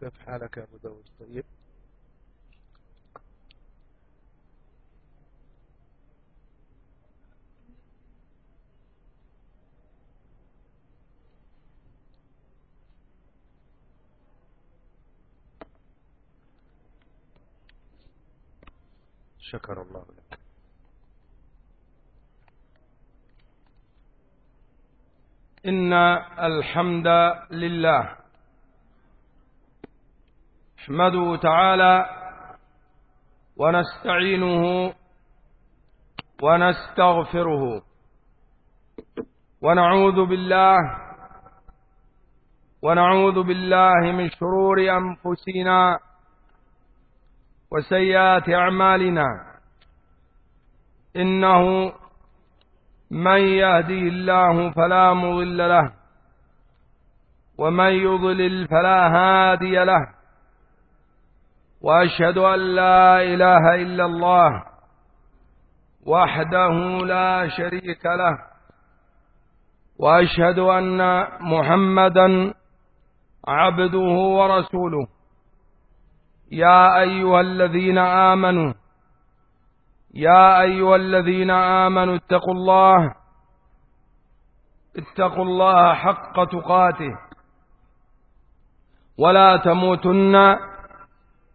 كيف حالك يا أبو طيب. شكر الله لك. إن الحمد لله نحمده تعالى ونستعينه ونستغفره ونعوذ بالله ونعوذ بالله من شرور أنفسنا وسيئات أعمالنا إنه من يهدي الله فلا مضل له ومن يضلل فلا هادي له وأشهد أن لا إله إلا الله وحده لا شريك له وأشهد أن محمدا عبده ورسوله. يا أيها الذين آمنوا يا أيها الذين آمنوا اتقوا الله اتقوا الله حق تقاته. ولا تموتن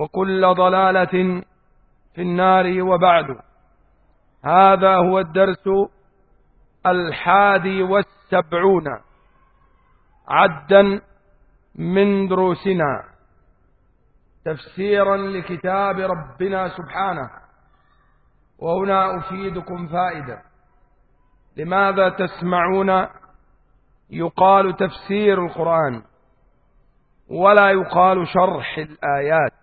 وكل ضلالة في النار وبعد. هذا هو الدرس الحادي والسبعون. عدا من دروسنا. تفسيرا لكتاب ربنا سبحانه. وهنا أفيدكم فائدة. لماذا تسمعون يقال تفسير القرآن ولا يقال شرح الآيات؟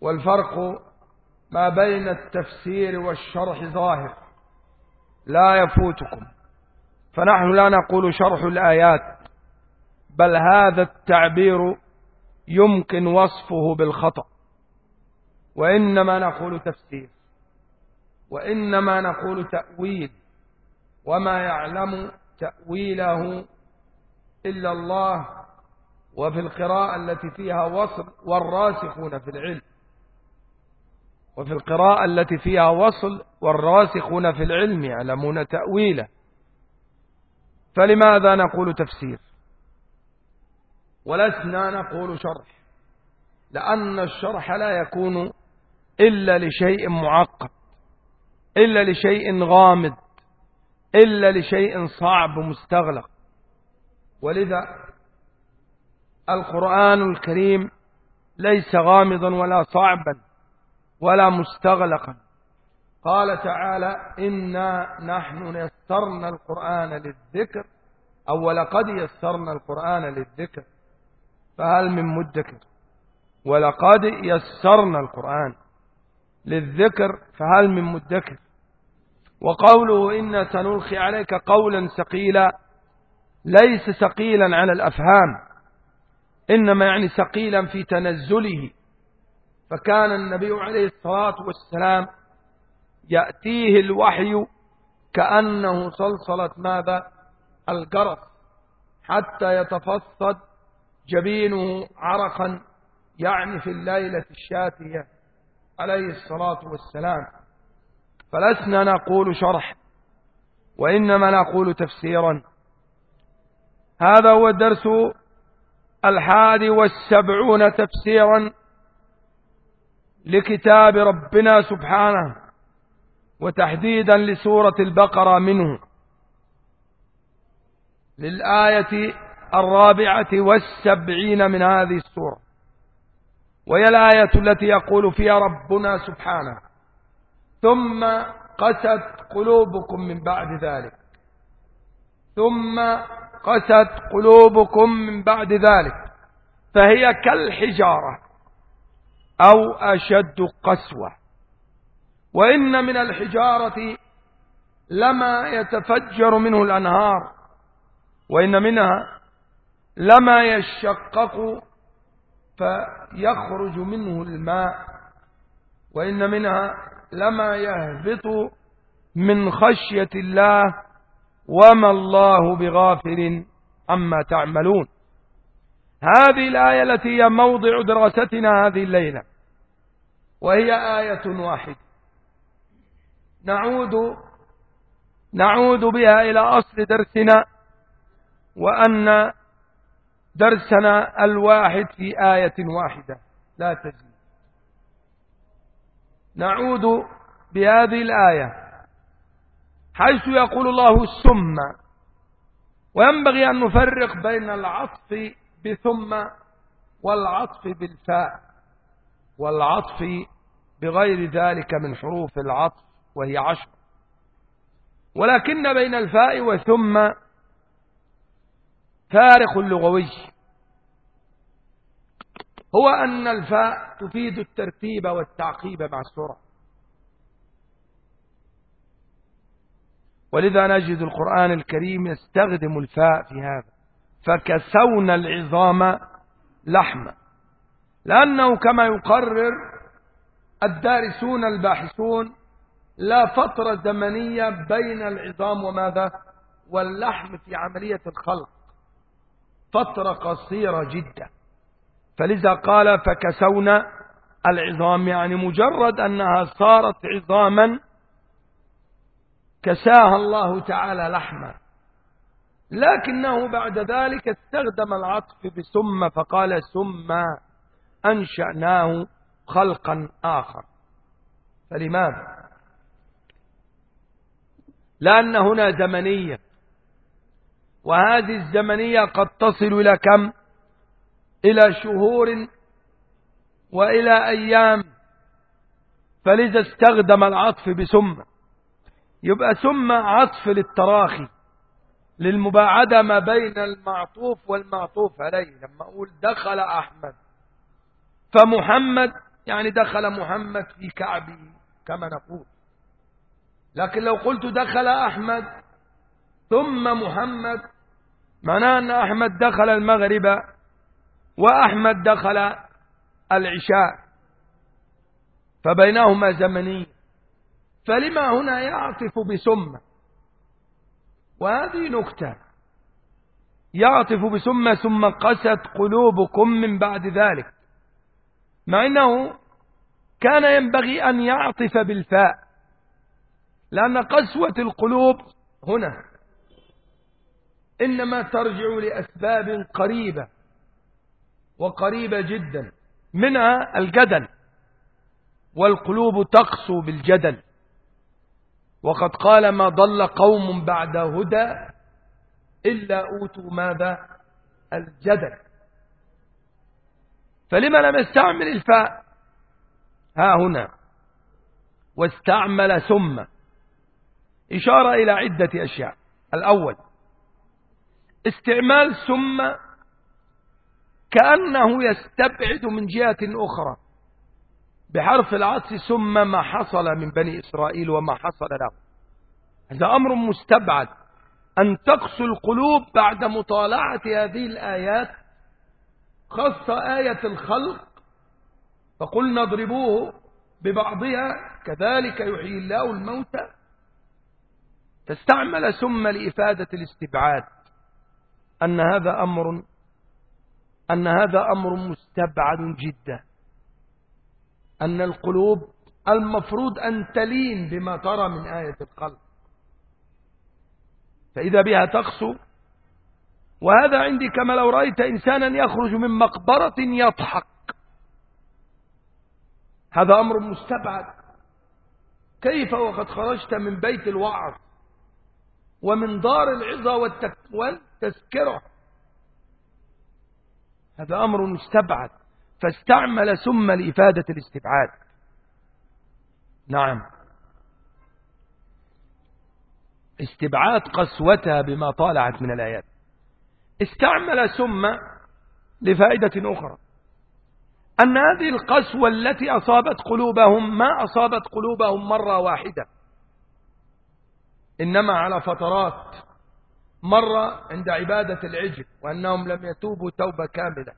والفرق ما بين التفسير والشرح ظاهر. لا يفوتكم. فنحن لا نقول شرح الآيات بل هذا التعبير يمكن وصفه بالخطأ. وإنما نقول تفسير وإنما نقول تأويل وما يعلم تأويله إلا الله وفي القراءة التي فيها وصل والراسخون في العلم. وفي القراءة التي فيها وصل والراسخون في العلم يعلمون تأويله. فلماذا نقول تفسير؟ ولسنا نقول شرح. لأن الشرح لا يكون إلا لشيء معقد إلا لشيء غامض إلا لشيء صعب مستغلق. ولذا القرآن الكريم ليس غامضا ولا صعبا. ولا مستغلقا. قال تعالى إنا نحن يسرنا القرآن للذكر أو ولقد يسرنا القرآن للذكر. فهل من مدكر؟ ولقد يسرنا القرآن للذكر. فهل من مدكر؟ وقوله إن سنلقي عليك قولا سقيلا ليس سقيلا على الأفهام إنما يعني سقيلا في تنزله. فكان النبي عليه الصلاة والسلام يأتيه الوحي كأنه صلصلة ماذا؟ القرص حتى يتفصد جبينه عرقا يعني في الليلة الشاتية عليه الصلاة والسلام. فلسنا نقول شرح وإنما نقول تفسيرا. هذا هو الدرس الحادي والسبعون تفسيرا لكتاب ربنا سبحانه وتحديدا لسورة البقرة منه. للآية الرابعة والسبعين من هذه السورة. وهي الآية التي يقول فيها ربنا سبحانه. ثم قست قلوبكم من بعد ذلك. ثم قست قلوبكم من بعد ذلك. فهي كالحجارة. أو أشد قسوة. وإن من الحجارة لما يتفجر منه الأنهار وإن منها لما يشقق فيخرج منه الماء وإن منها لما يهبط من خشية الله وما الله بغافل عما تعملون. هذه الآية التي هي موضع دراستنا هذه الليلة. وهي آية واحدة نعود نعود بها إلى أصل درسنا وأن درسنا الواحد في آية واحدة لا تزيد. نعود بهذه الآية حيث يقول الله ثم وينبغي أن نفرق بين العطف بثم والعطف بالفاء. والعطف بغير ذلك من حروف العطف وهي عشر. ولكن بين الفاء وثم فارق لغوي. هو أن الفاء تفيد الترتيب والتعقيب مع السرعة. ولذا نجد القرآن الكريم يستخدم الفاء في هذا. فكسونا العظام لحما. لأنه كما يقرر الدارسون الباحثون لا فترة زمنية بين العظام وماذا؟ واللحم في عملية الخلق. فترة قصيرة جدا. فلذا قال فكسونا العظام. يعني مجرد أنها صارت عظاما كساها الله تعالى لحما. لكنه بعد ذلك استخدم العطف بسم فقال ثم أنشأناه خلقا آخر. فلماذا لأن هنا زمنية وهذه الزمنية قد تصل إلى كم؟ إلى شهور وإلى أيام. فلذا استخدم العطف بسم. يبقى ثم عطف للتراخي للمباعدة ما بين المعطوف والمعطوف عليه. لما أقول دخل أحمد فمحمد يعني دخل محمد في كعبه كما نقول. لكن لو قلت دخل أحمد ثم محمد معناه أن أحمد دخل المغرب وأحمد دخل العشاء فبينهما زمني فلما هنا يعطف بسم وهذه نكتة. يعطف بسم ثم قست قلوبكم من بعد ذلك. مع أنه كان ينبغي أن يعطف بالفاء لأن قسوة القلوب هنا. إنما ترجع لأسباب قريبة وقريبة جدا منها الجدل والقلوب تقسو بالجدل. وقد قال ما ضل قوم بعد هدى إلا أوتوا ماذا؟ الجدل. فلما لم يستعمل الفاء؟ ها هنا. واستعمل ثم. إشارة إلى عدة أشياء. الأول استعمال ثم كأنه يستبعد من جهة أخرى. بحرف العطف ثم ما حصل من بني إسرائيل وما حصل له. هذا أمر مستبعد. أن تقسو القلوب بعد مطالعة هذه الآيات خاصة آية الخلق فقلنا اضربوه ببعضها كذلك يحيي الله الموتى. فاستعمل ثم لإفادة الاستبعاد أن هذا أمر أن هذا أمر مستبعد جدا. أن القلوب المفروض أن تلين بما ترى من آية القلب فإذا بها تقسو وهذا عندي كما لو رأيت إنسانا يخرج من مقبرة يضحك. هذا أمر مستبعد. كيف وقد خرجت من بيت الوعظ ومن دار العظة والتذكرة؟ هذا أمر مستبعد. فاستعمل ثم لإفادة الاستبعاد. نعم. استبعاد قسوتها بما طالعت من الآيات. استعمل ثم لفائدة أخرى. أن هذه القسوة التي أصابت قلوبهم ما أصابت قلوبهم مرة واحدة إنما على فترات مرة عند عبادة العجل وأنهم لم يتوبوا توبة كاملة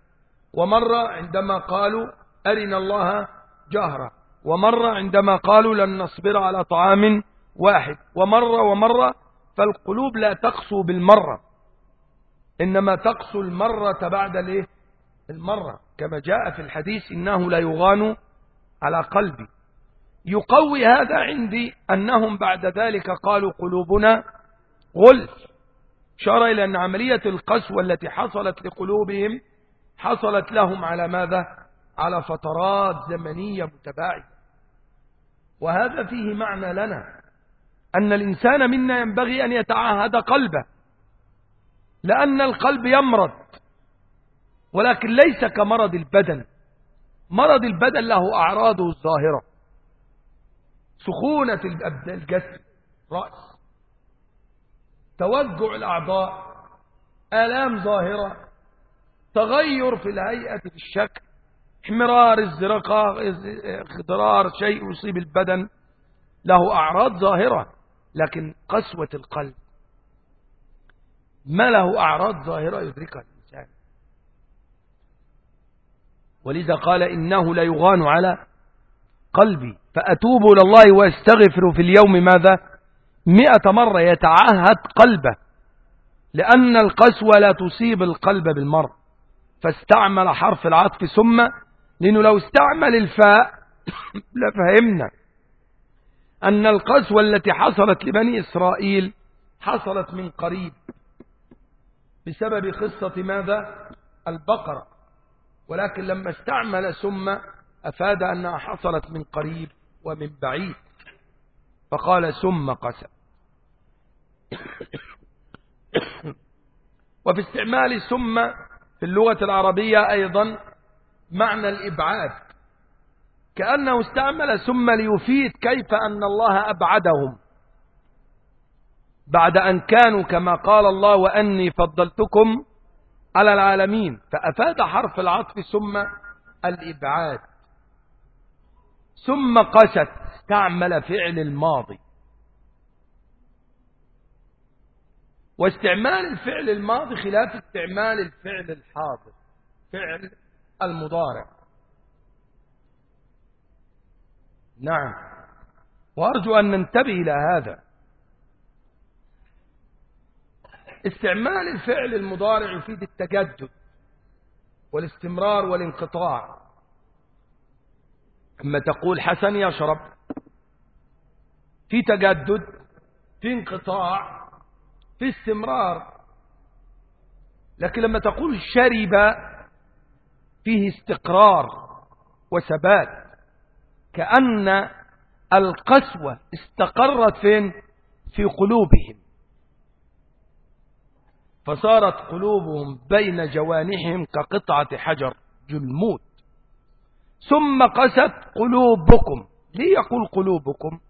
ومرة عندما قالوا أرنا الله جهرة ومرة عندما قالوا لن نصبر على طعام واحد ومرة ومرة فالقلوب لا تقسو بالمرة. إنما تقسو المرة بعد الإيه؟ المرة. كما جاء في الحديث إنه لا يغان على قلبي. يقوي هذا عندي أنهم بعد ذلك قالوا قلوبنا غلف. شار إلى أن عملية القسوة التي حصلت لقلوبهم حصلت لهم على ماذا؟ على فترات زمنية متباعدة. وهذا فيه معنى لنا. أن الإنسان منا ينبغي أن يتعهد قلبه. لأن القلب يمرض. ولكن ليس كمرض البدن. مرض البدن له أعراضه الظاهرة. سخونة الجسم رأس توجع الأعضاء آلام ظاهرة تغير في الهيئة في الشكل احمرار الزرقاء اخضرار شيء يصيب البدن. له أعراض ظاهرة لكن قسوة القلب. ما له أعراض ظاهرة يدركها الإنسان. ولذا قال إنه لا يغان على قلبي. فأتوب إلى الله وأستغفر في اليوم ماذا؟ مئة مرة يتعهد قلبه. لأن القسوة لا تصيب القلب بالمر فاستعمل حرف العطف ثم لأنه لو استعمل الفاء لفهمنا. أن القسوة التي حصلت لبني إسرائيل حصلت من قريب. بسبب قصة ماذا؟ البقرة. ولكن لما استعمل ثم أفاد أنها حصلت من قريب ومن بعيد فقال ثم قسم. وفي استعمال ثم في اللغة العربية أيضا معنى الإبعاد. كأنه استعمل ثم ليفيد كيف أن الله أبعدهم. بعد أن كانوا كما قال الله وأني فضلتكم على العالمين. فأفاد حرف العطف ثم الإبعاد. ثم قست استعمل فعل الماضي. واستعمال الفعل الماضي خلاف استعمال الفعل الحاضر فعل المضارع. نعم. وأرجو أن ننتبه إلى هذا. استعمال الفعل المضارع يفيد التجدد والاستمرار والانقطاع. أما تقول حسن يشرب. في تجدد في انقطاع في استمرار. لكن لما تقول شرب فيه استقرار وثبات. كأن القسوة استقرت فين؟ في قلوبهم. فصارت قلوبهم بين جوانحهم كقطعة حجر جلموت. ثم قست قلوبكم. ليه يقول قلوبكم.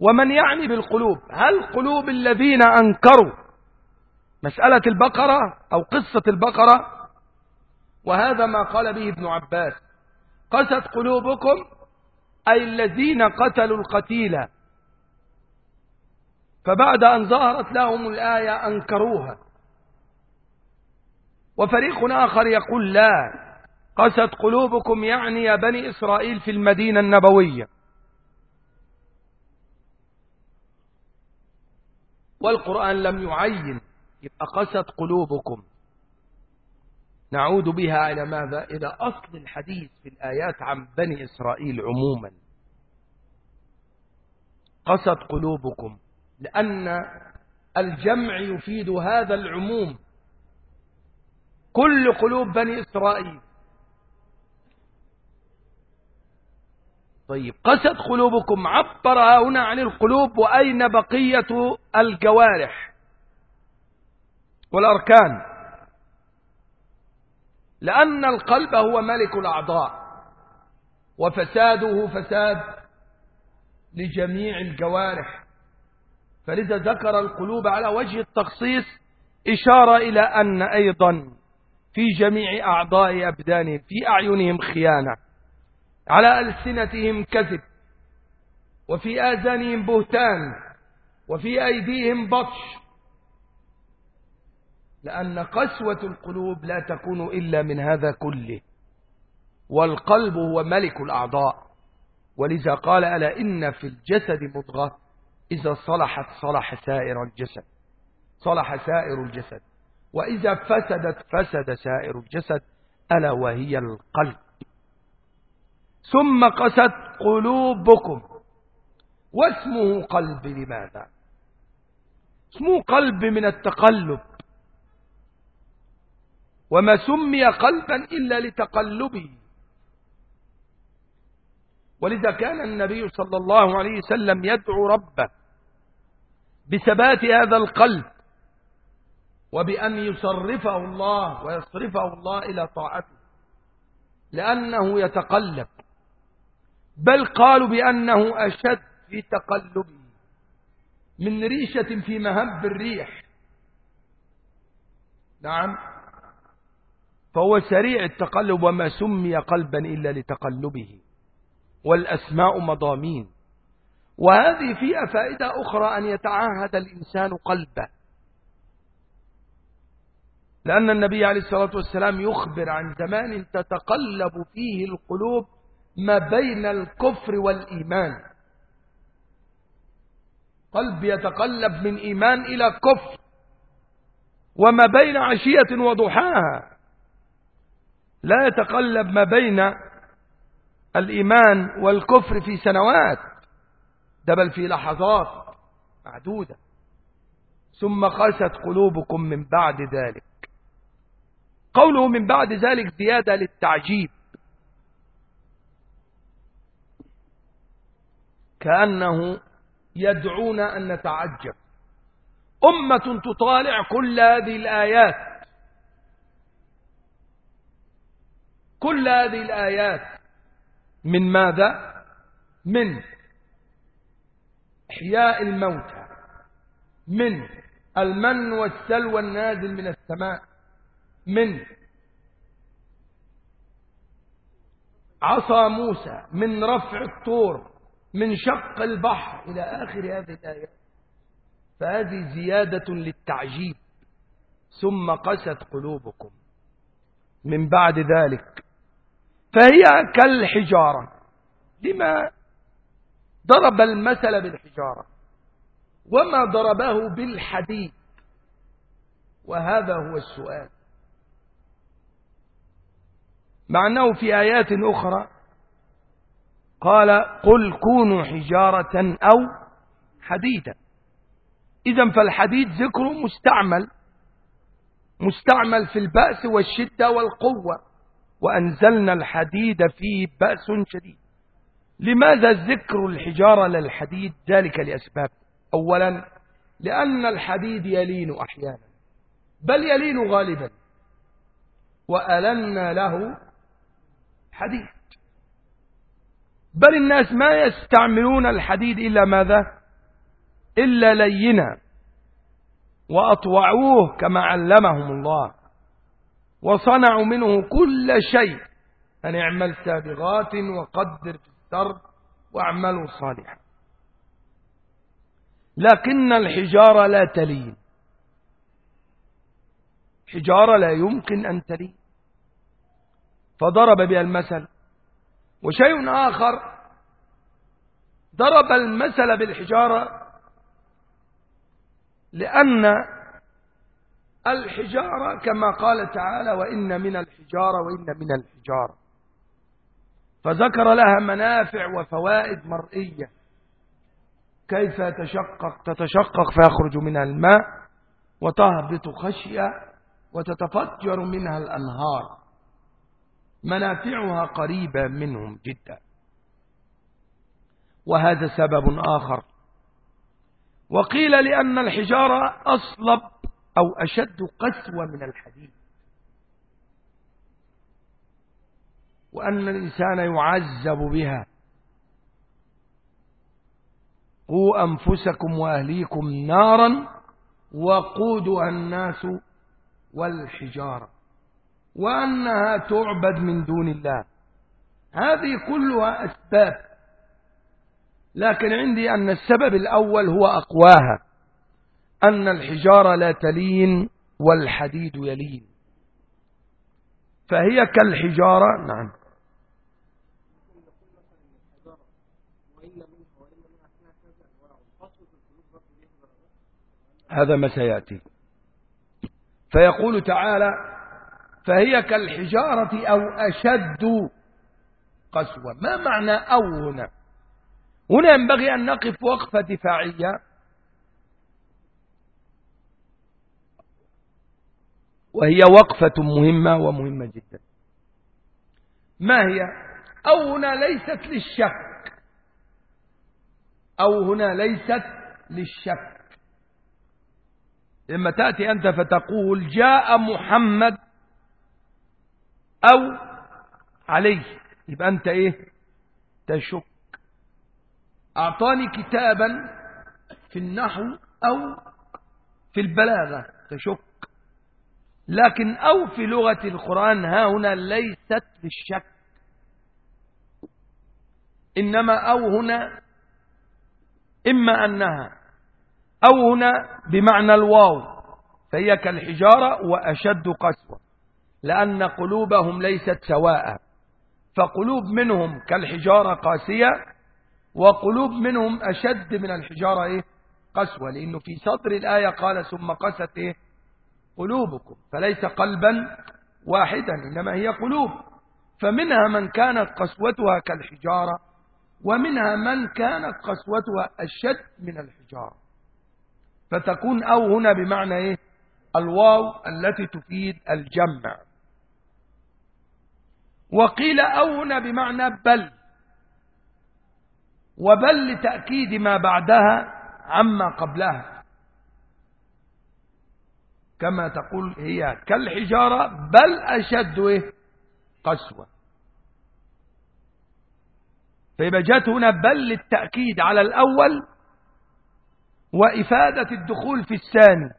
ومن يعني بالقلوب؟ هل قلوب الذين أنكروا مسألة البقرة أو قصة البقرة؟ وهذا ما قال به ابن عباس. قست قلوبكم أي الذين قتلوا القتيل. فبعد أن ظهرت لهم الآية أنكروها. وفريق آخر يقول لا قست قلوبكم يعني يا بني إسرائيل في المدينة النبوية. والقرآن لم يعين يبقى قست قلوبكم. نعود بها إلى ماذا؟ إلى أصل الحديث في الآيات عن بني إسرائيل عموما. قست قلوبكم لأن الجمع يفيد هذا العموم. كل قلوب بني إسرائيل. طيب قست قلوبكم عبر هنا عن القلوب وأين بقية الجوارح والأركان؟ لأن القلب هو ملك الأعضاء وفساده فساد لجميع الجوارح. فلذا ذكر القلوب على وجه التخصيص إشارة إلى أن أيضا في جميع أعضاء أبدانهم في أعينهم خيانة على ألسنتهم كذب وفي آذانهم بهتان وفي أيديهم بطش لأن قسوة القلوب لا تكون إلا من هذا كله والقلب هو ملك الأعضاء. ولذا قال ألا إن في الجسد مضغة؟ إذا صلحت صلح سائر الجسد صلح سائر الجسد. وإذا فسدت فسد سائر الجسد ألا وهي القلب ثم قست قلوبكم. واسمه قلب لماذا؟ اسمه قلب من التقلب. وما سمي قلبا إلا لتقلبه. ولذا كان النبي صلى الله عليه وسلم يدعو ربه بثبات هذا القلب وبأن يصرفه الله ويصرفه الله إلى طاعته لأنه يتقلب بل قالوا بأنه أشد في تقلبه من ريشة في مهب الريح. نعم فهو سريع التقلب وما سمي قلبا إلا لتقلبه والأسماء مضامين. وهذه فيها فائدة أخرى أن يتعاهد الإنسان قلبه. لأن النبي عليه الصلاة والسلام يخبر عن زمان تتقلب فيه القلوب ما بين الكفر والإيمان. قلب يتقلب من إيمان إلى كفر وما بين عشية وضحاها. لا يتقلب ما بين الإيمان والكفر في سنوات. ده بل في لحظات معدودة. ثم قست قلوبكم من بعد ذلك. قوله من بعد ذلك زيادة للتعجيب. كأنه يدعونا أن نتعجب. أمة تطالع كل هذه الآيات. كل هذه الآيات. من ماذا؟ من إحياء الموتى. من المن والسلوى النازل من السماء. من عصا موسى من رفع الطور من شق البحر إلى آخر هذه الآيات. فهذه زيادة للتعجيب. ثم قست قلوبكم. من بعد ذلك. فهي كالحجارة. لما ضرب المثل بالحجارة. وما ضربه بالحديد. وهذا هو السؤال. مع أنه في آيات أخرى قال قل كونوا حجارة أو حديدا. إذا فالحديد ذكر مستعمل مستعمل في البأس والشدة والقوة وأنزلنا الحديد فيه بأس شديد. لماذا ذكر الحجارة للحديد ذلك لأسباب؟ أولا لأن الحديد يلين أحيانا بل يلين غالبا وألنا له حديد بل الناس ما يستعملون الحديد إلا ماذا؟ إلا لينا. وأطوعوه كما علمهم الله. وصنعوا منه كل شيء. أن اعمل سابغات وقدر في السرد واعملوا صالحا. لكن الحجارة لا تلين. حجارة لا يمكن أن تلين. فضرب بها المثل وشيء آخر ضرب المثل بالحجارة لأن الحجارة كما قال تعالى وإن من الحجارة وإن من الحجارة فذكر لها منافع وفوائد مرئية. كيف تشقق؟ تتشقق فيخرج منها الماء وتهبط خشية وتتفجر منها الأنهار. منافعها قريبة منهم جدا. وهذا سبب آخر. وقيل لأن الحجارة أصلب أو أشد قسوة من الحديد. وأن الإنسان يعذب بها. قوا أنفسكم وأهليكم نارا وقودها الناس والحجارة. وأنها تعبد من دون الله. هذه كلها أسباب. لكن عندي أن السبب الأول هو أقواها. أن الحجارة لا تلين والحديد يلين. فهي كالحجارة نعم. هذا ما سيأتي. فيقول تعالى فهي كالحجارة أو أشد قسوة. ما معنى أو هنا؟ هنا ينبغي أن نقف وقفة دفاعية. وهي وقفة مهمة ومهمة جدا. ما هي؟ أو هنا ليست للشك. أو هنا ليست للشك. لما تأتي أنت فتقول جاء محمد أو عليه يبقى أنت إيه؟ تشك. أعطاني كتابا في النحو أو في البلاغة. تشك. لكن أو في لغة القرآن ها هنا ليست للشك إنما أو هنا إما أنها أو هنا بمعنى الواو فهي كالحجارة وأشد قسوة. لأن قلوبهم ليست سواء فقلوب منهم كالحجارة قاسية وقلوب منهم أشد من الحجارة إيه؟ قسوة لأنه في صدر الآية قال ثم قست إيه؟ قلوبكم فليس قلبا واحدا إنما هي قلوب فمنها من كانت قسوتها كالحجارة ومنها من كانت قسوتها أشد من الحجارة فتكون أو هنا بمعنى إيه؟ الواو التي تفيد الجمع وقيل أو هنا بمعنى بل. وبل لتأكيد ما بعدها عما قبلها. كما تقول هي كالحجارة بل أشد؟ قسوة. فيبقى جاءت هنا بل للتأكيد على الأول وإفادة الدخول في الثاني.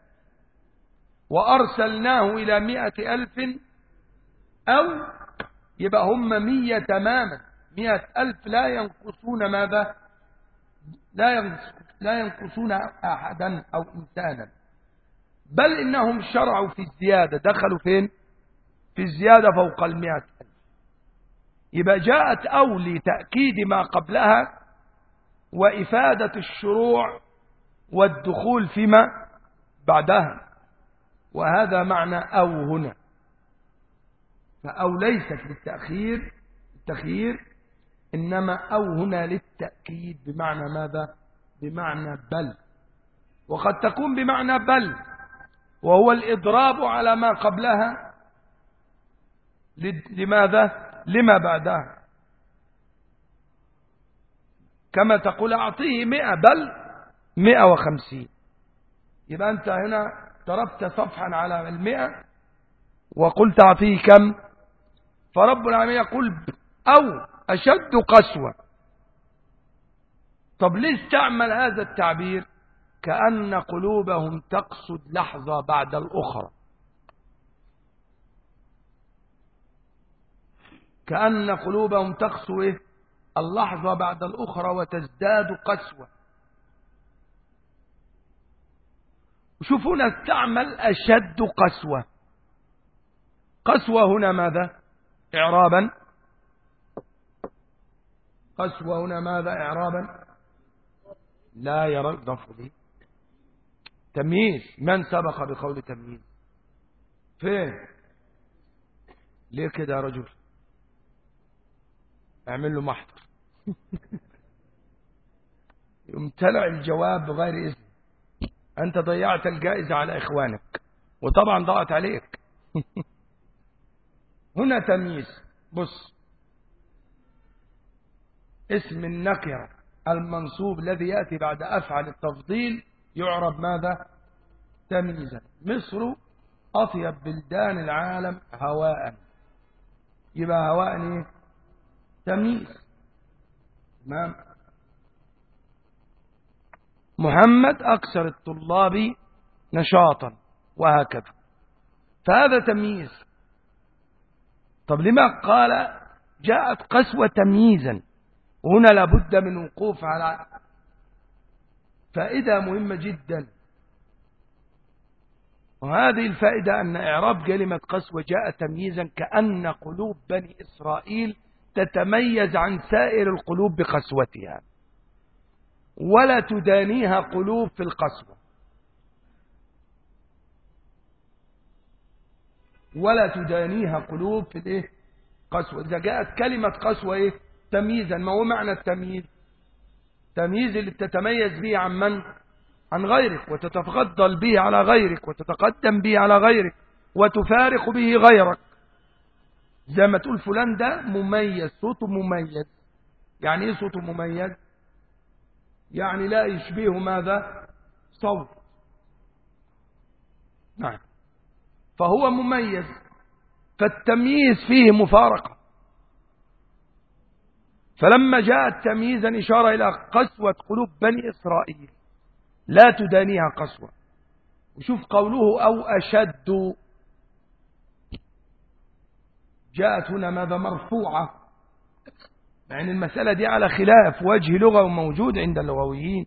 وأرسلناه إلى مئة ألف أو يبقى هم مية تماما. مئة ألف لا ينقصون ماذا؟ لا لا ينقصون أحدا أو إنسانا. بل إنهم شرعوا في الزيادة. دخلوا فين؟ في الزيادة فوق المئة ألف. يبقى جاءت أو لتأكيد ما قبلها وإفادة الشروع والدخول فيما بعدها. وهذا معنى أو هنا. فأو ليست للتأخير التخيير إنما أو هنا للتأكيد بمعنى ماذا؟ بمعنى بل. وقد تكون بمعنى بل وهو الإضراب على ما قبلها لماذا؟ لما بعدها. كما تقول أعطيه مئة بل مئة وخمسين. يبقى أنت هنا ضربت صفحا على المئة وقلت أعطيه كم؟ فرب العالمين يقول أو أشد قسوة. طب ليه استعمل هذا التعبير؟ كأن قلوبهم تقصد لحظة بعد الأخرى. كأن قلوبهم تقسو إيه؟ اللحظة بعد الأخرى وتزداد قسوة. شوفوا استعمل أشد قسوة. قسوة هنا ماذا؟ إعرابا. قسوة هنا ماذا إعرابا؟ لا يرى الضف لي تمييز. من سبق بقول تمييز؟ فين؟ ليه كده يا رجل. أعمل له محضر. يمتلع الجواب بغير إذن. أنت ضيعت الجائزة على إخوانك وطبعا ضاعت عليك. هنا تمييز. بص. اسم النكرة المنصوب الذي يأتي بعد أفعل التفضيل يعرب ماذا؟ تمييزا. مصر أطيب بلدان العالم هواء. يبقى هواء إيه؟ تمييز. تمام. محمد أكثر الطلاب نشاطا وهكذا. فهذا تمييز. طب لما قال جاءت قسوة تمييزا هنا لابد من وقوف على فائدة مهمة جدا. وهذه الفائدة أن إعراب كلمة قسوة جاء تمييزا كأن قلوب بني إسرائيل تتميز عن سائر القلوب بقسوتها ولا تدانيها قلوب في القسوة. ولا تدانيها قلوب في الايه؟ قسوة. إذا جاءت كلمة قسوة إيه؟ تمييزا. ما هو معنى التمييز؟ تمييز اللي تتميز به عن من؟ عن غيرك وتتفضل به على غيرك وتتقدم به على غيرك وتفارق به غيرك. زي ما تقول فلان ده مميز صوته مميز. يعني إيه صوته مميز؟ يعني لا يشبهه ماذا؟ صوت. نعم. فهو مميز فالتمييز فيه مفارقة. فلما جاء التمييزا إشارة إلى قسوة قلوب بني إسرائيل لا تدانيها قسوة. وشوف قوله أو أشد. جاءت هنا ماذا مرفوعة يعني المسألة دي على خلاف وجه لغة موجود عند اللغويين.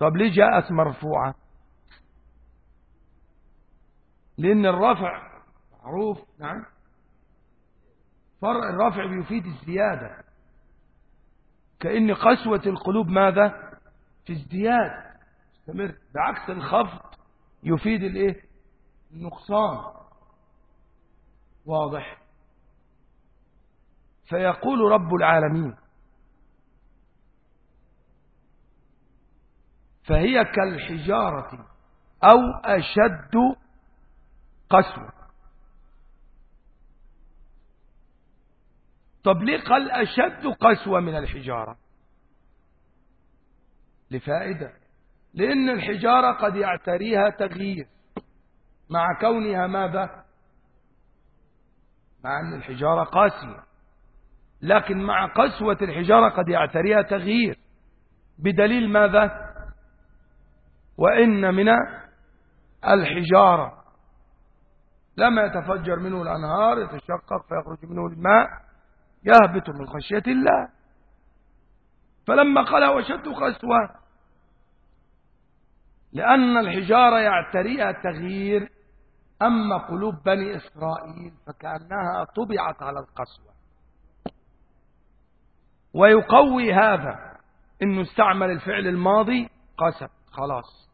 طب ليه جاءت مرفوعة؟ لأن الرفع معروف نعم. فرع الرفع بيفيد الزيادة. كأن قسوة القلوب ماذا؟ في ازدياد. استمر بعكس الخفض يفيد الإيه؟ النقصان. واضح. فيقول رب العالمين فهي كالحجارة أو أشد قسوة. طب ليه قال أشد قسوة من الحجارة؟ لفائدة. لأن الحجارة قد يعتريها تغيير. مع كونها ماذا؟ مع أن الحجارة قاسية لكن مع قسوة الحجارة قد يعتريها تغيير. بدليل ماذا؟ وإن من الحجارة لما يتفجر منه الأنهار يتشقق فيخرج منه الماء يهبط من خشية الله. فلما قال وشد قسوة لأن الحجارة يعتريها تغيير. أما قلوب بني إسرائيل فكأنها طبعت على القسوة. ويقوي هذا إنه استعمل الفعل الماضي قسد خلاص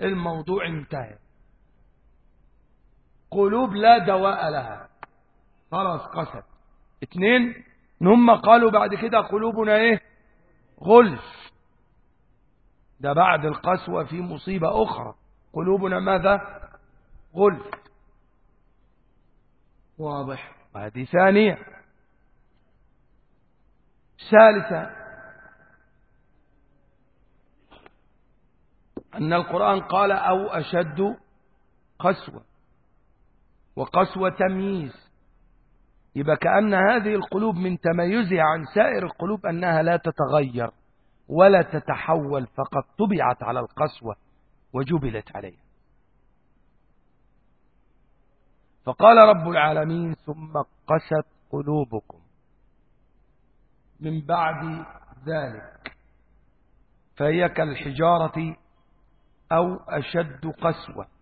الموضوع انتهى. قلوب لا دواء لها. خلاص قسد اثنين هم قالوا بعد كده قلوبنا إيه؟ غلف. ده بعد القسوة في مصيبة أخرى. قلوبنا ماذا؟ غلف. واضح. هذه ثانية. ثالثا أن القرآن قال أو أشد قسوة. وقسوة تمييز. يبقى كأن هذه القلوب من تميزها عن سائر القلوب أنها لا تتغير ولا تتحول فقد طبعت على القسوة وجبلت عليها. فقال رب العالمين ثم قست قلوبكم. من بعد ذلك فهي كالحجارة أو أشد قسوة.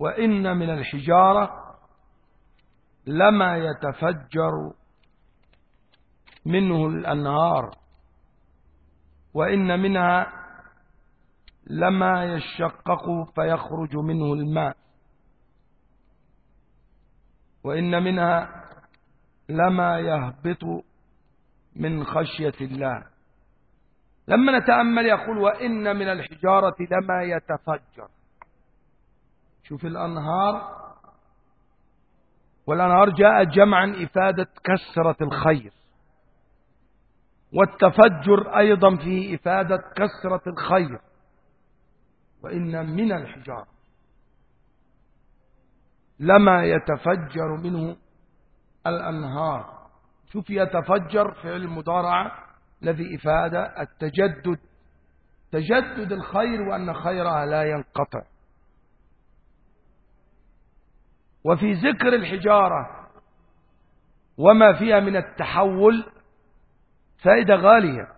وإن من الحجارة لما يتفجر منه الأنهار وإن منها لما يشقق فيخرج منه الماء وإن منها لما يهبط من خشية الله. لما نتأمل يقول وإن من الحجارة لما يتفجر. شوف الأنهار. والأنهار جاء جمعا إفادة كسرة الخير. والتفجر أيضا فيه إفادة كسرة الخير. وإن من الحجارة لما يتفجر منه الأنهار. شوف يتفجر فعل المضارعة الذي إفادة التجدد. تجدد الخير وأن خيرها لا ينقطع. وفي ذكر الحجارة وما فيها من التحول فائدة غالية.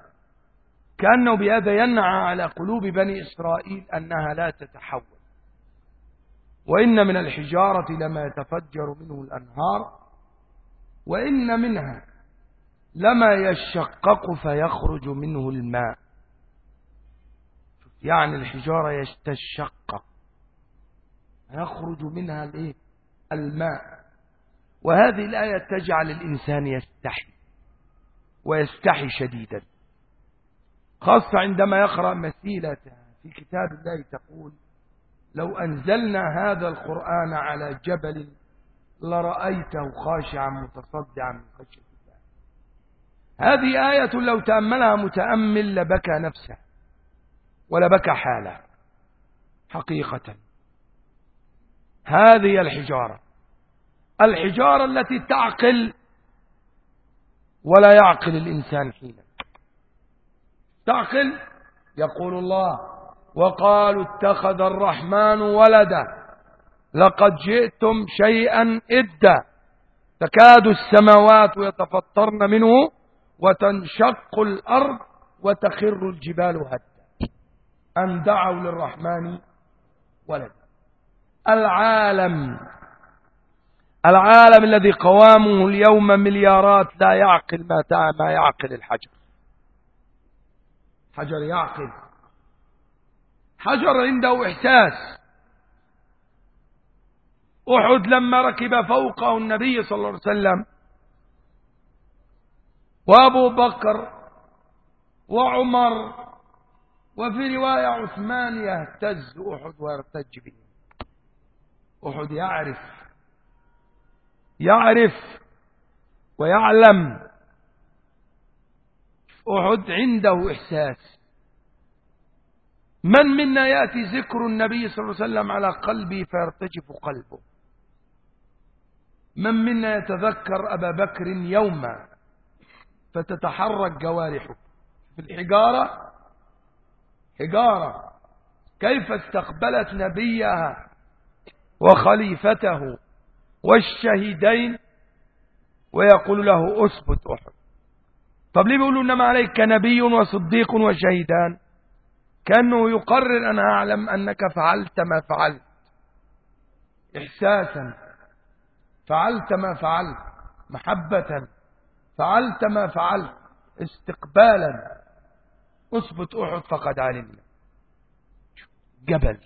كأنه بهذا ينعى على قلوب بني إسرائيل أنها لا تتحول. وإن من الحجارة لما يتفجر منه الأنهار وإن منها لما يشقق فيخرج منه الماء. يعني الحجارة يستشقق يخرج منها الإيه؟ الماء. وهذه الآية تجعل الإنسان يستحي ويستحي شديدا. خاصة عندما يقرأ مسيلة في كتاب الله تقول لو أنزلنا هذا القرآن على جبل لرأيته خاشعا متصدعا من خشية الله. هذه آية لو تأملها متأمل لبكى نفسه ولبكى حاله حقيقة. هذه الحجارة. الحجارة التي تعقل ولا يعقل الإنسان حينا. تعقل؟ يقول الله. وقالوا اتخذ الرحمن ولدا. لقد جئتم شيئا إدا. تكاد السماوات يتفطرن منه وتنشق الأرض وتخر الجبال هدا. أن دعوا للرحمن ولدا. العالم. العالم الذي قوامه اليوم مليارات لا يعقل ما ما يعقل الحجر. حجر يعقل. حجر عنده إحساس. أحد لما ركب فوقه النبي صلى الله عليه وسلم وأبو بكر وعمر وفي رواية عثمان يهتز أحد ويرتج به. أحد يعرف. يعرف ويعلم. أحد عنده إحساس. من منا يأتي ذكر النبي صلى الله عليه وسلم على قلبه فيرتجف قلبه؟ من منا يتذكر أبا بكر يوما فتتحرك جوارحه؟ في الحجارة؟ حجارة. كيف استقبلت نبيها؟ وخليفته والشهيدين ويقول له أثبت أحد. طب ليه بيقولوا إنما عليك نبي وصديق وشهيدان؟ كأنه يقرر أنا أعلم أنك فعلت ما فعلت. إحساسا فعلت ما فعلت. محبة فعلت ما فعلت. استقبالا. أثبت أحد فقد علمنا جبل.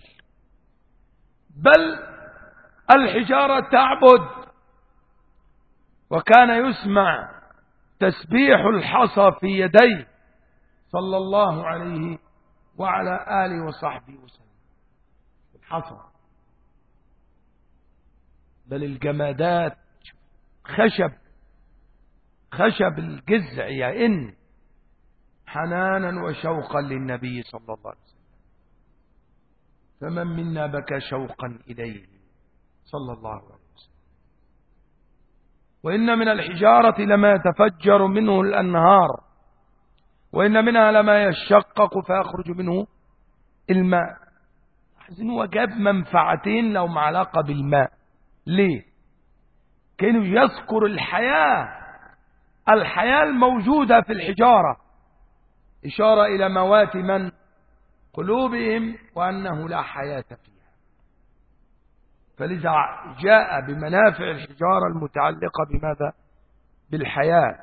بل الحجارة تعبد. وكان يسمع تسبيح الحصى في يديه صلى الله عليه وعلى آله وصحبه وسلم. الحصى. بل الجمادات خشب خشب الجزع يئن حنانا وشوقا للنبي صلى الله عليه وسلم. فمن منا بكى شوقا إليه؟ صلى الله عليه وسلم. وإن من الحجارة لما يتفجر منه الأنهار وإن منها لما يشقق فيخرج منه الماء. حزن هو جاب منفعتين لهم علاقة بالماء. ليه؟ كانوا يذكر الحياة الحياة الموجودة في الحجارة. إشارة إلى موات من قلوبهم وأنه لا حياة فيها. فلذا جاء بمنافع الحجارة المتعلقة بماذا؟ بالحياة.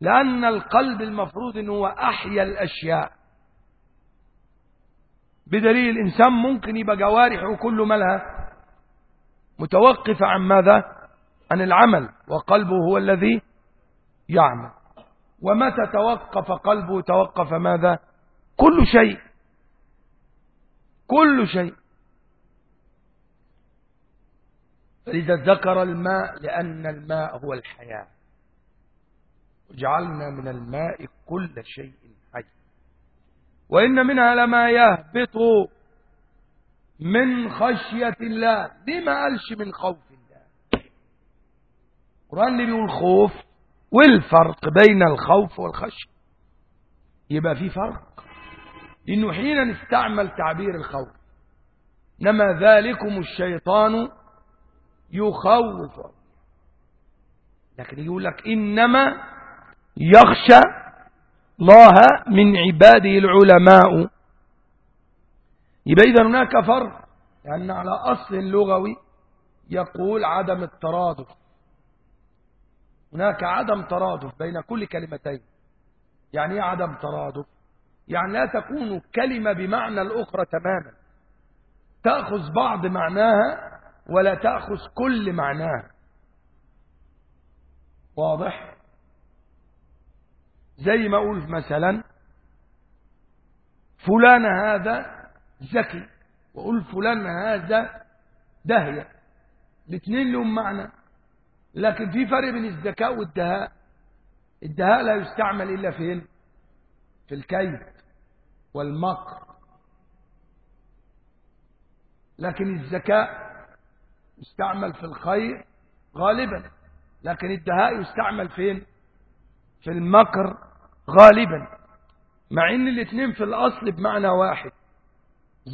لأن القلب المفروض أنه هو أحيا الأشياء. بدليل الإنسان ممكن يبقى جوارحه كل مالها؟ متوقفة عن ماذا؟ عن العمل. وقلبه هو الذي يعمل. ومتى توقف قلبه؟ توقف ماذا؟ كل شيء. كل شيء. فإذا ذكر الماء لأن الماء هو الحياة. وجعلنا من الماء كل شيء حي. وإن منها لما يهبط من خشية الله. ليه ما قالش من خوف الله. القرآن اللي بيقول خوف والفرق بين الخوف والخشية. يبقى في فرق. إنه حين نستعمل تعبير الخوف. نما ذلكم الشيطان يخوف. لكن يقول لك إنما يخشى الله من عباده العلماء. يبقى إذا هناك فرق لأن على أصل لغوي يقول عدم الترادف. هناك عدم ترادف بين كل كلمتين. يعني إيه عدم ترادف؟ يعني لا تكون كلمة بمعنى الأخرى تماما. تأخذ بعض معناها ولا تأخذ كل معناها واضح؟ زي ما أقول مثلا فلان هذا ذكي وأقول فلان هذا دهية الاثنين لهم معنى. لكن في فرق بين الذكاء والدهاء. الدهاء لا يستعمل إلا فين؟ في الكيد والمكر. لكن الذكاء يستعمل في الخير غالبا. لكن الدهاء يستعمل فين؟ في المكر غالبا. مع إن الاثنين في الأصل بمعنى واحد.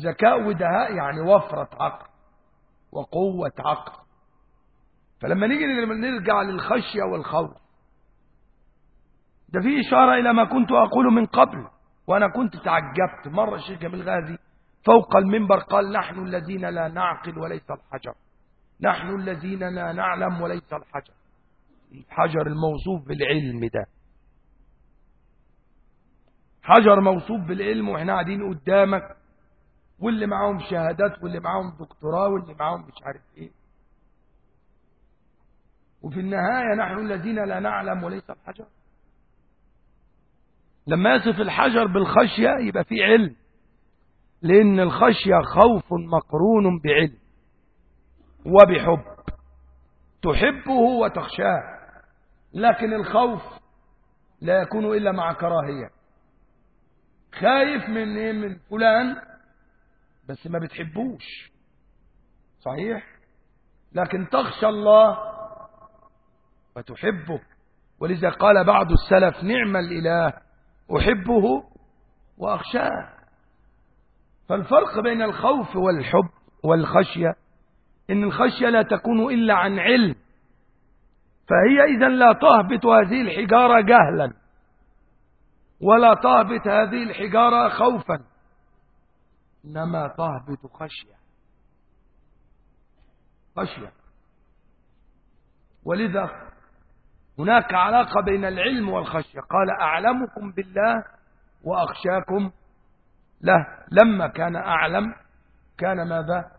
ذكاء ودهاء يعني وفرة عقل وقوة عقل. فلما نيجي نرجع للخشية والخوف. ده في إشارة إلى ما كنت أقول من قبل. وأنا كنت تعجبت. مرة الشيخ جميل غازي فوق المنبر قال نحن الذين لا نعقل وليس الحجر. نحن الذين لا نعلم وليس الحجر. الحجر الموصوف بالعلم ده. حجر موصوف بالعلم وإحنا قاعدين قدامك. واللي معاهم شهادات واللي معاهم دكتوراه واللي معاهم مش عارف إيه. وفي النهاية نحن الذين لا نعلم وليس الحجر. لما يصف الحجر بالخشية يبقى في علم. لأن الخشية خوف مقرون بعلم. وبحب. تحبه وتخشاه لكن الخوف لا يكون إلا مع كراهية. خايف من إيه؟ من فلان بس ما بتحبوش. صحيح؟ لكن تخشى الله وتحبه. ولذا قال بعض السلف نعم الإله أحبه وأخشاه. فالفرق بين الخوف والحب والخشية إن الخشية لا تكون إلا عن علم. فهي إذا لا تهبط هذه الحجارة جهلا ولا تهبط هذه الحجارة خوفا. إنما تهبط خشية. خشية. ولذا هناك علاقة بين العلم والخشية. قال أعلمكم بالله وأخشاكم له. لما كان أعلم كان ماذا؟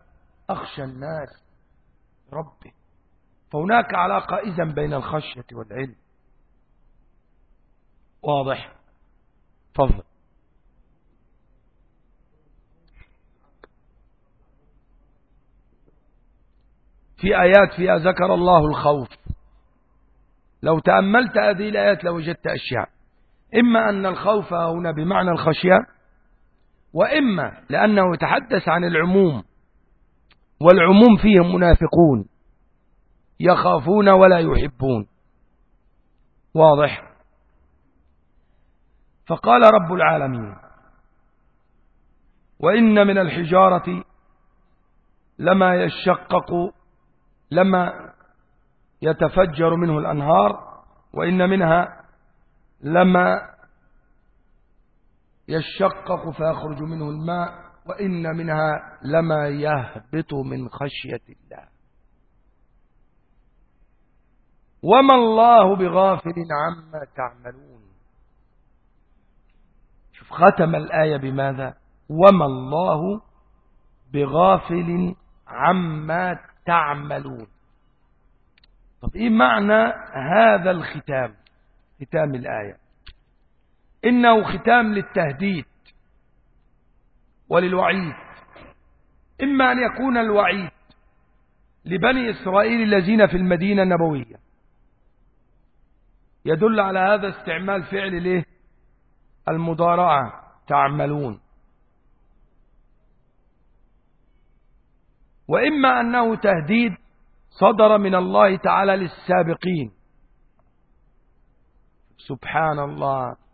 أخشى الناس ربه فهناك علاقة إذن بين الخشية والعلم. واضح؟ تفضل. في آيات فيها ذكر الله الخوف. لو تأملت هذه الآيات لوجدت أشياء. إما أن الخوف هنا بمعنى الخشية وإما لأنه يتحدث عن العموم. والعموم فيهم منافقون يخافون ولا يحبون. واضح؟ فقال رب العالمين وإن من الحجارة لما يشقق لما يتفجر منه الأنهار وإن منها لما يشقق فيخرج منه الماء. وإن منها لما يهبط من خشية الله. وما الله بغافل عما تعملون. شوف ختم الآية بماذا؟ وما الله بغافل عما تعملون. طب إيه معنى هذا الختام؟ ختام الآية. إنه ختام للتهديد. وللوعيد. إما أن يكون الوعيد لبني إسرائيل الذين في المدينة النبوية. يدل على هذا استعمال فعل له المضارعة تعملون. وإما أنه تهديد صدر من الله تعالى للسابقين. سبحان الله.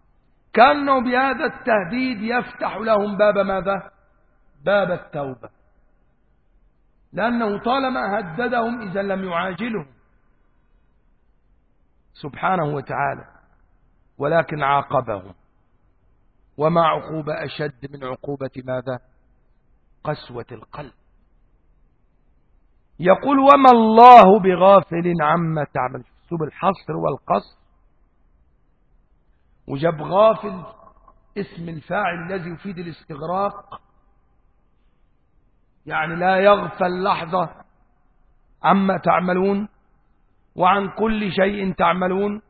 كأنه بهذا التهديد يفتح لهم باب ماذا؟ باب التوبة. لأنه طالما هددهم إذا لم يعاجلهم. سبحانه وتعالى. ولكن عاقبهم. وما عقوبة أشد من عقوبة ماذا؟ قسوة القلب. يقول وما الله بغافل عما تعمل. اسلوب الحصر والقصر. وجاب غافل اسم الفاعل الذي يفيد الاستغراق. يعني لا يغفل لحظة عما تعملون وعن كل شيء تعملون.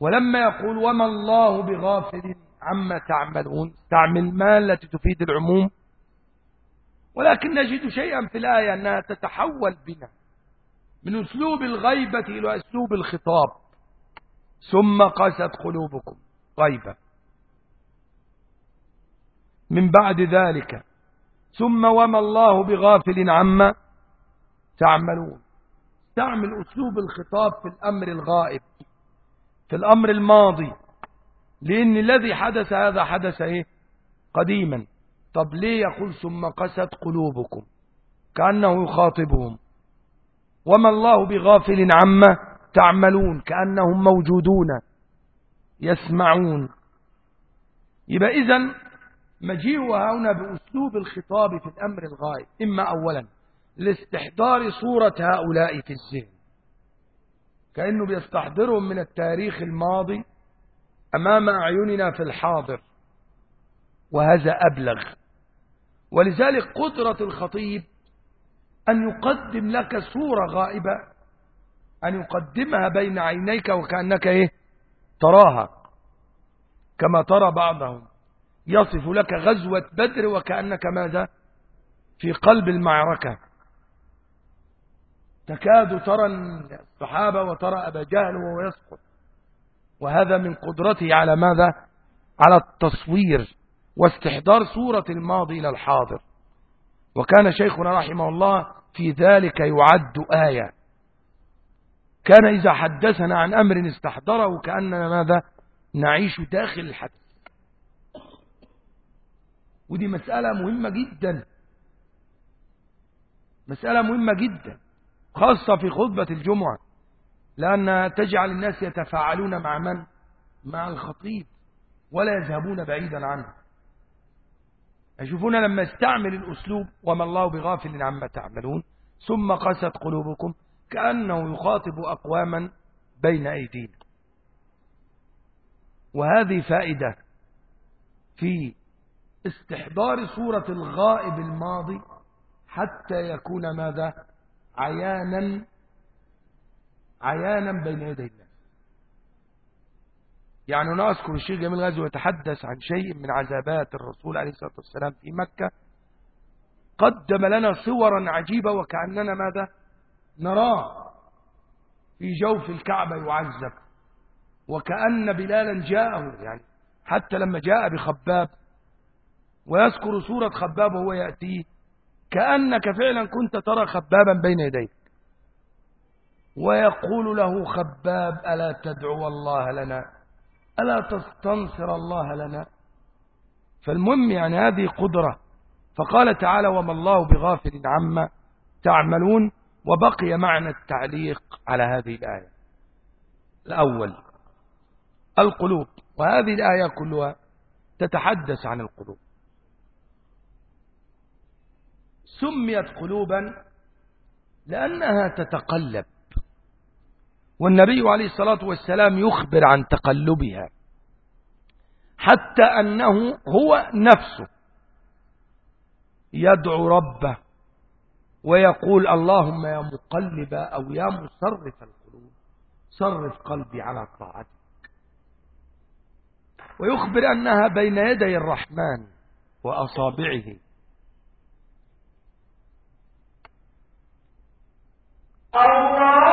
ولما يقول وما الله بغافل عما تعملون تعمل ما التي تفيد العموم. ولكن نجد شيئا في الآية أنها تتحول بنا. من أسلوب الغيبة إلى أسلوب الخطاب. ثم قست قلوبكم. غيبة. من بعد ذلك. ثم وما الله بغافل عما تعملون. تعمل أسلوب الخطاب في الأمر الغائب. في الأمر الماضي. لأن الذي حدث هذا حدث إيه؟ قديما. طب ليه يقول ثم قست قلوبكم؟ كأنه يخاطبهم. وما الله بغافل عما تعملون كأنهم موجودون يسمعون. يبقى إذن مجيئها هنا بأسلوب الخطاب في الأمر الغائب. إما أولا لاستحضار صورة هؤلاء في الذهن. كأنه بيستحضرهم من التاريخ الماضي أمام أعيننا في الحاضر. وهذا أبلغ. ولذلك قدرة الخطيب أن يقدم لك صورة غائبة أن يقدمها بين عينيك وكأنك إيه؟ تراها كما ترى بعضهم. يصف لك غزوة بدر وكأنك ماذا؟ في قلب المعركة. تكاد ترى الصحابة وترى أبا جهل وهو يسقط. وهذا من قدرته على ماذا؟ على التصوير واستحضار صورة الماضي إلى الحاضر وكان شيخنا رحمه الله في ذلك يعد آية. كان إذا حدثنا عن أمر استحضره كأننا ماذا؟ نعيش داخل الحدث ودي مسألة مهمة جدا. مسألة مهمة جدا خاصة في خطبة الجمعة. لأنها تجعل الناس يتفاعلون مع من؟ مع الخطيب ولا يذهبون بعيدا عنه. يشوفون لما استعمل الأسلوب وما الله بغافل عما تعملون ثم قست قلوبكم كأنه يخاطب أقواما بين أيدينا. وهذه فائدة في استحضار صورة الغائب الماضي حتى يكون ماذا؟ عيانا عيانا بين يدي الناس يعني هنا أذكر الشيخ جميل غازي ويتحدث عن شيء من عذابات الرسول عليه الصلاة والسلام في مكة؟ قدم لنا صورا عجيبة وكأننا ماذا؟ نراه في جوف الكعبة يعذب وكأن بلالا جاءه يعني حتى لما جاء بخباب ويذكر صورة خباب وهو يأتيه كأنك فعلا كنت ترى خبابا بين يديك. ويقول له خباب ألا تدعو الله لنا؟ ألا تستنصر الله لنا؟ فالمهم يعني هذه قدرة. فقال تعالى وما الله بغافل عما تعملون وبقي معنى التعليق على هذه الآية. الأول القلوب. وهذه الآية كلها تتحدث عن القلوب. سميت قلوبا لأنها تتقلب. والنبي عليه الصلاة والسلام يخبر عن تقلبها حتى أنه هو نفسه يدعو ربه ويقول اللهم يا مقلب أو يا مصرف القلوب صرف قلبي على طاعتك. ويخبر أنها بين يدي الرحمن وأصابعه. الله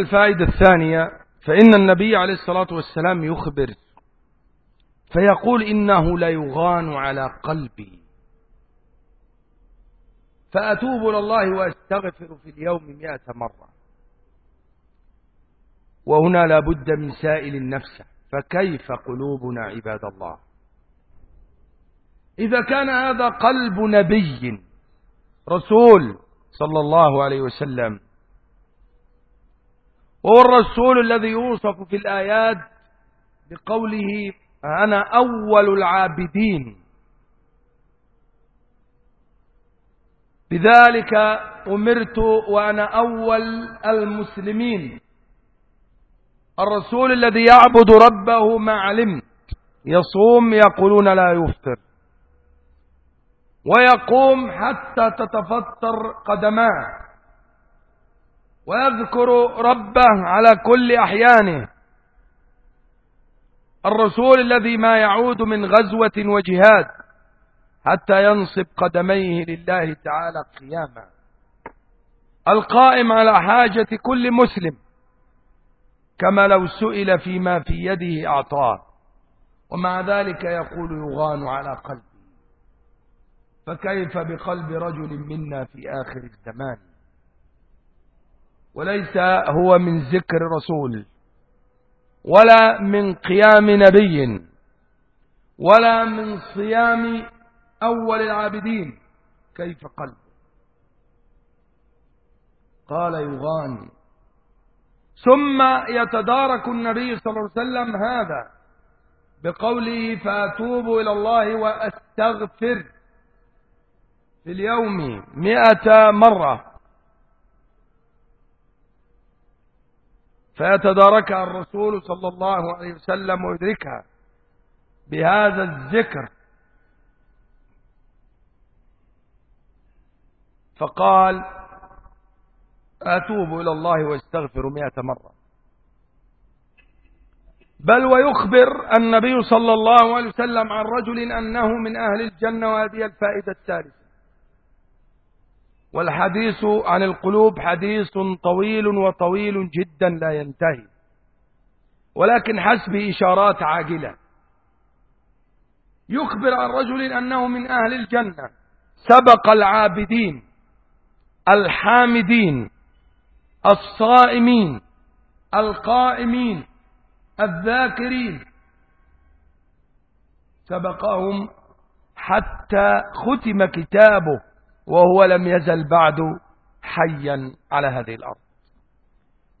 الفائدة الثانية فإن النبي عليه الصلاة والسلام يخبر فيقول إنه ليغان على قلبي. فأتوب إلى الله وأستغفر في اليوم مئة مرة. وهنا لا بد من سائل النفس فكيف قلوبنا عباد الله؟ إذا كان هذا قلب نبي رسول صلى الله عليه وسلم وهو الرسول الذي يوصف في الآيات بقوله أنا أول العابدين. بذلك أمرت وأنا أول المسلمين. الرسول الذي يعبد ربه ما علمت. يصوم يقولون لا يفطر. ويقوم حتى تتفطر قدماه. ويذكر ربه على كل أحيانه. الرسول الذي ما يعود من غزوة وجهاد حتى ينصب قدميه لله تعالى قياما. القائم على حاجة كل مسلم كما لو سئل فيما في يده أعطاه. ومع ذلك يقول يغان على قلبي فكيف بقلب رجل منا في آخر الزمان؟ وليس هو من ذكر رسول ولا من قيام نبي ولا من صيام أول العابدين. كيف قلب؟ قال يغان ثم يتدارك النبي صلى الله عليه وسلم هذا بقوله فأتوب إلى الله وأستغفر في اليوم مئة مرة. فيتداركها الرسول صلى الله عليه وسلم ويدركها بهذا الذكر. فقال أتوب إلى الله وأستغفر مئة مرة. بل ويخبر النبي صلى الله عليه وسلم عن رجل أنه من أهل الجنة وهذه الفائدة الثالثة. والحديث عن القلوب حديث طويل وطويل جدا لا ينتهي. ولكن حسب إشارات عاجلة. يخبر عن رجل أنه من أهل الجنة. سبق العابدين الحامدين الصائمين القائمين الذاكرين. سبقهم حتى ختم كتابه. وهو لم يزل بعد حيا على هذه الأرض.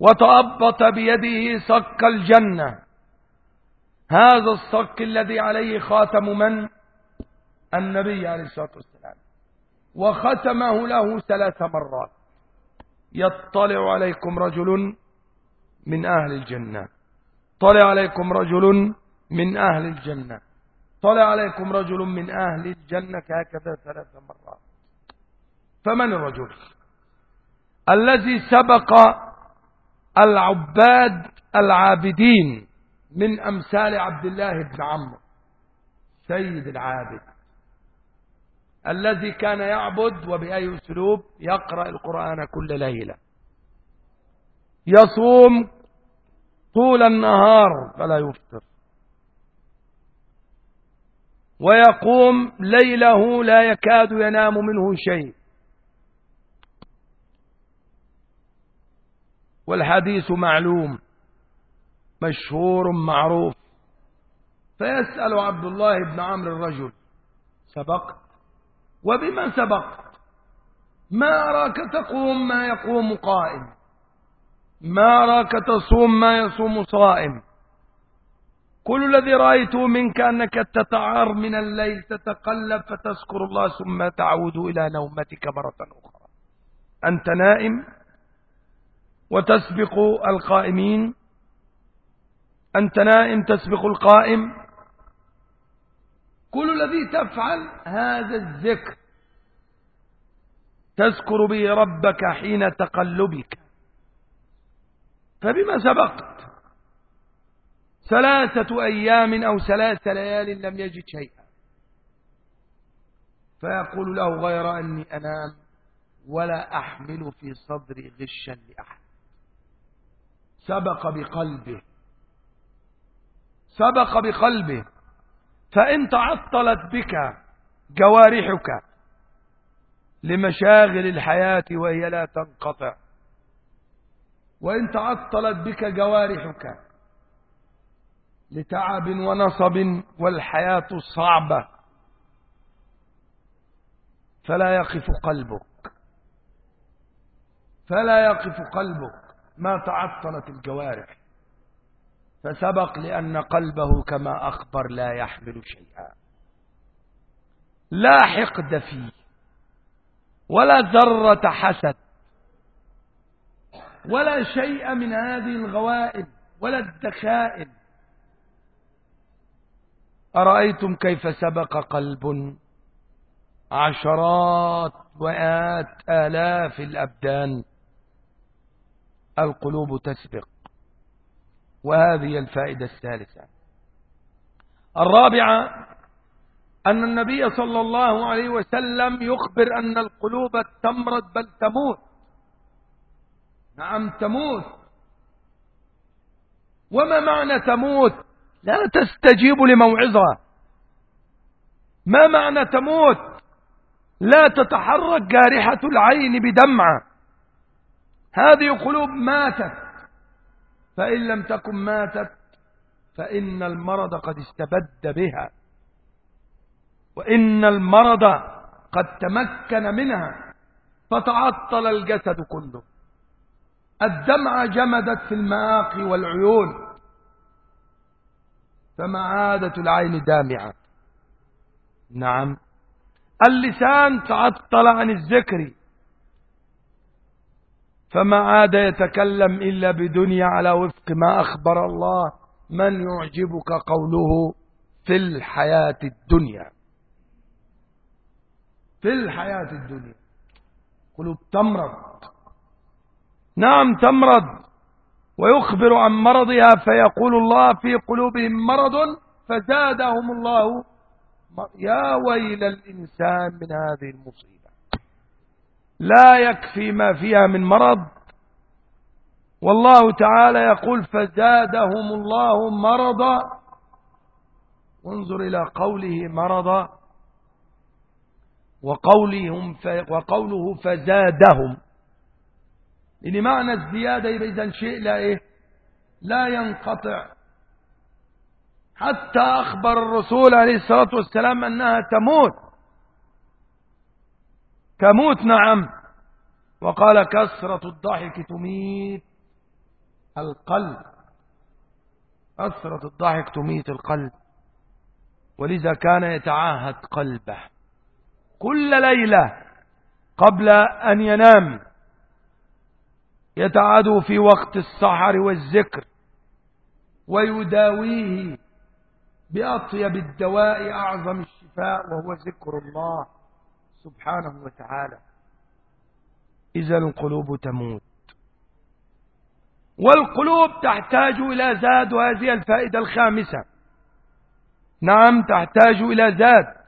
وتأبط بيده صك الجنة. هذا الصك الذي عليه خاتم من؟ النبي عليه الصلاة والسلام. وختمه له ثلاث مرات. يطلع عليكم رجل من أهل الجنة. طلع عليكم رجل من أهل الجنة. طلع عليكم رجل من أهل الجنة. هكذا ثلاث مرات. فمن الرجل؟ الذي سبق العباد العابدين من أمثال عبد الله بن عمرو سيد العابد الذي كان يعبد وبأي أسلوب يقرأ القرآن كل ليلة. يصوم طول النهار فلا يفطر. ويقوم ليله لا يكاد ينام منه شيء. والحديث معلوم مشهور معروف. فيسأل عبد الله بن عمرو الرجل سبقت وبما سبقت ما أراك تقوم ما يقوم قائم؟ ما أراك تصوم ما يصوم صائم؟ كل الذي رأيته منك أنك تتعار من الليل تتقلب فتذكر الله ثم تعود إلى نومتك مرة أخرى. أنت نائم؟ وتسبق القائمين. أنت نائم تسبق القائم. كل الذي تفعل هذا الذكر تذكر به ربك حين تقلبك. فبما سبقت ثلاثة أيام أو ثلاث ليال لم يجد شيئا. فيقول له غير أني أنام ولا أحمل في صدري غشا لأحد. سبق بقلبه. سبق بقلبه. فإن تعطلت بك جوارحك لمشاغل الحياة وهي لا تنقطع. وإن تعطلت بك جوارحك لتعب ونصب والحياة صعبة فلا يقف قلبك. فلا يقف قلبك. ما تعطلت الجوارح. فسبق لأن قلبه كما أخبر لا يحمل شيئا. لا حقد فيه. ولا ذرة حسد. ولا شيء من هذه الغوائب ولا الدخائل أرأيتم كيف سبق قلب عشرات وآت آلاف الأبدان؟ القلوب تسبق. وهذه الفائدة الثالثة. الرابعة أن النبي صلى الله عليه وسلم يخبر أن القلوب تمرض بل تموت. نعم تموت. وما معنى تموت؟ لا تستجيب لموعظة. ما معنى تموت؟ لا تتحرك جارحة العين بدمعة. هذه قلوب ماتت. فإن لم تكن ماتت فإن المرض قد استبد بها. وإن المرض قد تمكن منها فتعطل الجسد كله. الدمعة جمدت في المآقي والعيون. فما عادة العين دامعة. نعم. اللسان تعطل عن الذكر. فما عاد يتكلم إلا بدنيا على وفق ما أخبر الله. من يعجبك قوله في الحياة الدنيا؟ في الحياة الدنيا. قلوب تمرض. نعم تمرض. ويخبر عن مرضها فيقول الله في قلوبهم مرض فزادهم الله. يا ويل الإنسان من هذه المصيبة. لا يكفي ما فيها من مرض. والله تعالى يقول فزادهم الله مرضا. وانظر إلى قوله مرضا. وقولهم وقوله فزادهم. لأن معنى الزيادة إذا شيء لا إيه؟ لا ينقطع. حتى أخبر الرسول عليه الصلاة والسلام أنها تموت. تموت نعم. وقال كسرة الضحك تميت القلب. كسرة الضحك تميت القلب. ولذا كان يتعاهد قلبه كل ليلة قبل أن ينام. يتعاد في وقت السحر والذكر. ويداويه بأطيب الدواء أعظم الشفاء وهو ذكر الله. سبحانه وتعالى. إذا القلوب تموت. والقلوب تحتاج إلى زاد وهذه الفائدة الخامسة. نعم تحتاج إلى زاد.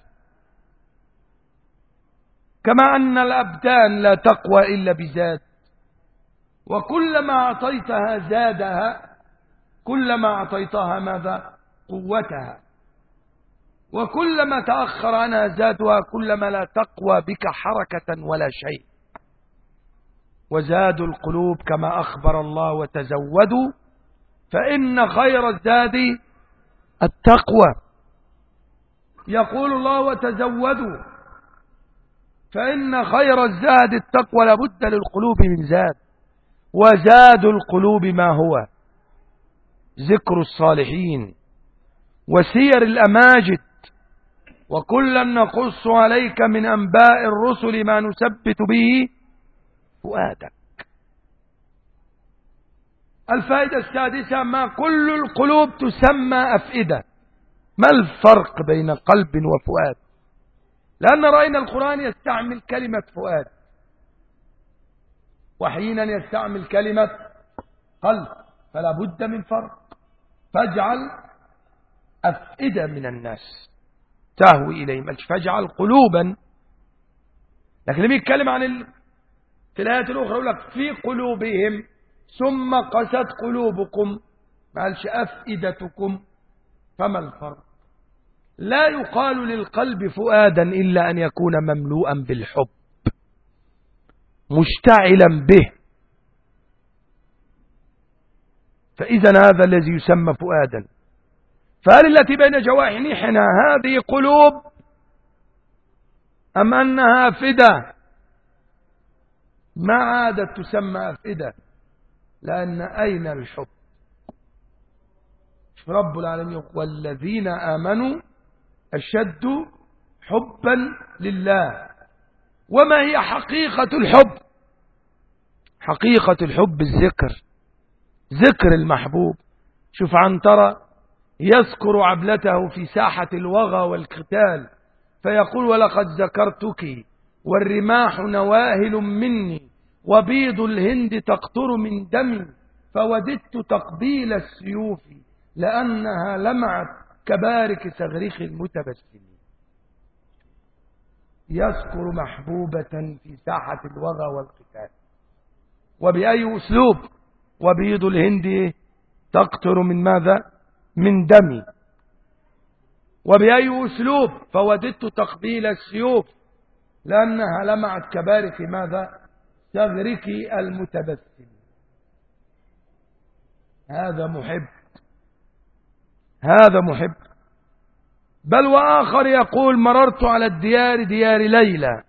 كما أن الأبدان لا تقوى إلا بزاد. وكلما أعطيتها زادها كلما أعطيتها ماذا؟ قوتها. وكلما تأخر عنها زادها كلما لا تقوى بك حركة ولا شيء. وزاد القلوب كما أخبر الله وتزودوا فإن خير الزاد التقوى. يقول الله وتزودوا فإن خير الزاد التقوى لابد للقلوب من زاد. وزاد القلوب ما هو؟ ذكر الصالحين. وسير الأماجد. وكلا نقص عليك من أنباء الرسل ما نثبت به فؤادك. الفائدة السادسة ما كل القلوب تسمى أفئدة. ما الفرق بين قلب وفؤاد؟ لأن رأينا القرآن يستعمل كلمة فؤاد. وحينا يستعمل كلمة قلب. فلا بد من فرق. فاجعل أفئدة من الناس. تهوي إليهم. فاجعل قلوبا. لكن لم يتكلم عن ال... في الآيات الأخرى يقول لك في قلوبهم ثم قست قلوبكم. ما قالش أفئدتكم. فما الفرق؟ لا يقال للقلب فؤادا إلا أن يكون مملوءا بالحب. مشتعلا به. فإذا هذا الذي يسمى فؤادا. فهل التي بين جوانحنا هذه قلوب أم أنها أفئدة ما عادت تسمى أفئدة لأن أين الحب؟ رب العالمين والذين آمنوا أشد حبا لله. وما هي حقيقة الحب؟ حقيقة الحب الذكر ذكر المحبوب. شوف عنترة يذكر عبلته في ساحة الوغى والقتال فيقول ولقد ذكرتك والرماح نواهل مني وبيض الهند تقطر من دمي فوددت تقبيل السيوف لأنها لمعت كبارك سغرخ المتبسم. يذكر محبوبة في ساحة الوغى والقتال. وبأي أسلوب؟ وبيض الهند تقطر من ماذا؟ من دمي. وبأي أسلوب؟ فوددت تقبيل السيوف. لأنها لمعت كبارك ماذا؟ تغرك المتبسم. هذا محب. هذا محب. بل وآخر يقول مررت على الديار ديار ليلى.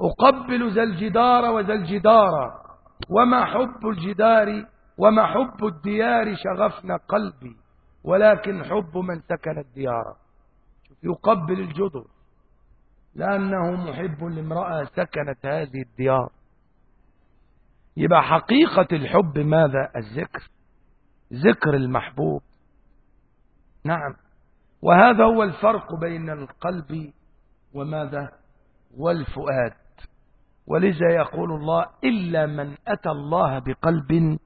أقبل ذا الجدار وذا الجدار. وما حب الجدار وما حب الديار شغفنا قلبي. ولكن حب من سكن الديار. يقبل الجدر. لأنه محب لامرأة سكنت هذه الديار. يبقى حقيقة الحب ماذا؟ الذكر. ذكر المحبوب. نعم. وهذا هو الفرق بين القلب وماذا؟ والفؤاد. ولذا يقول الله إلا من أتى الله بقلب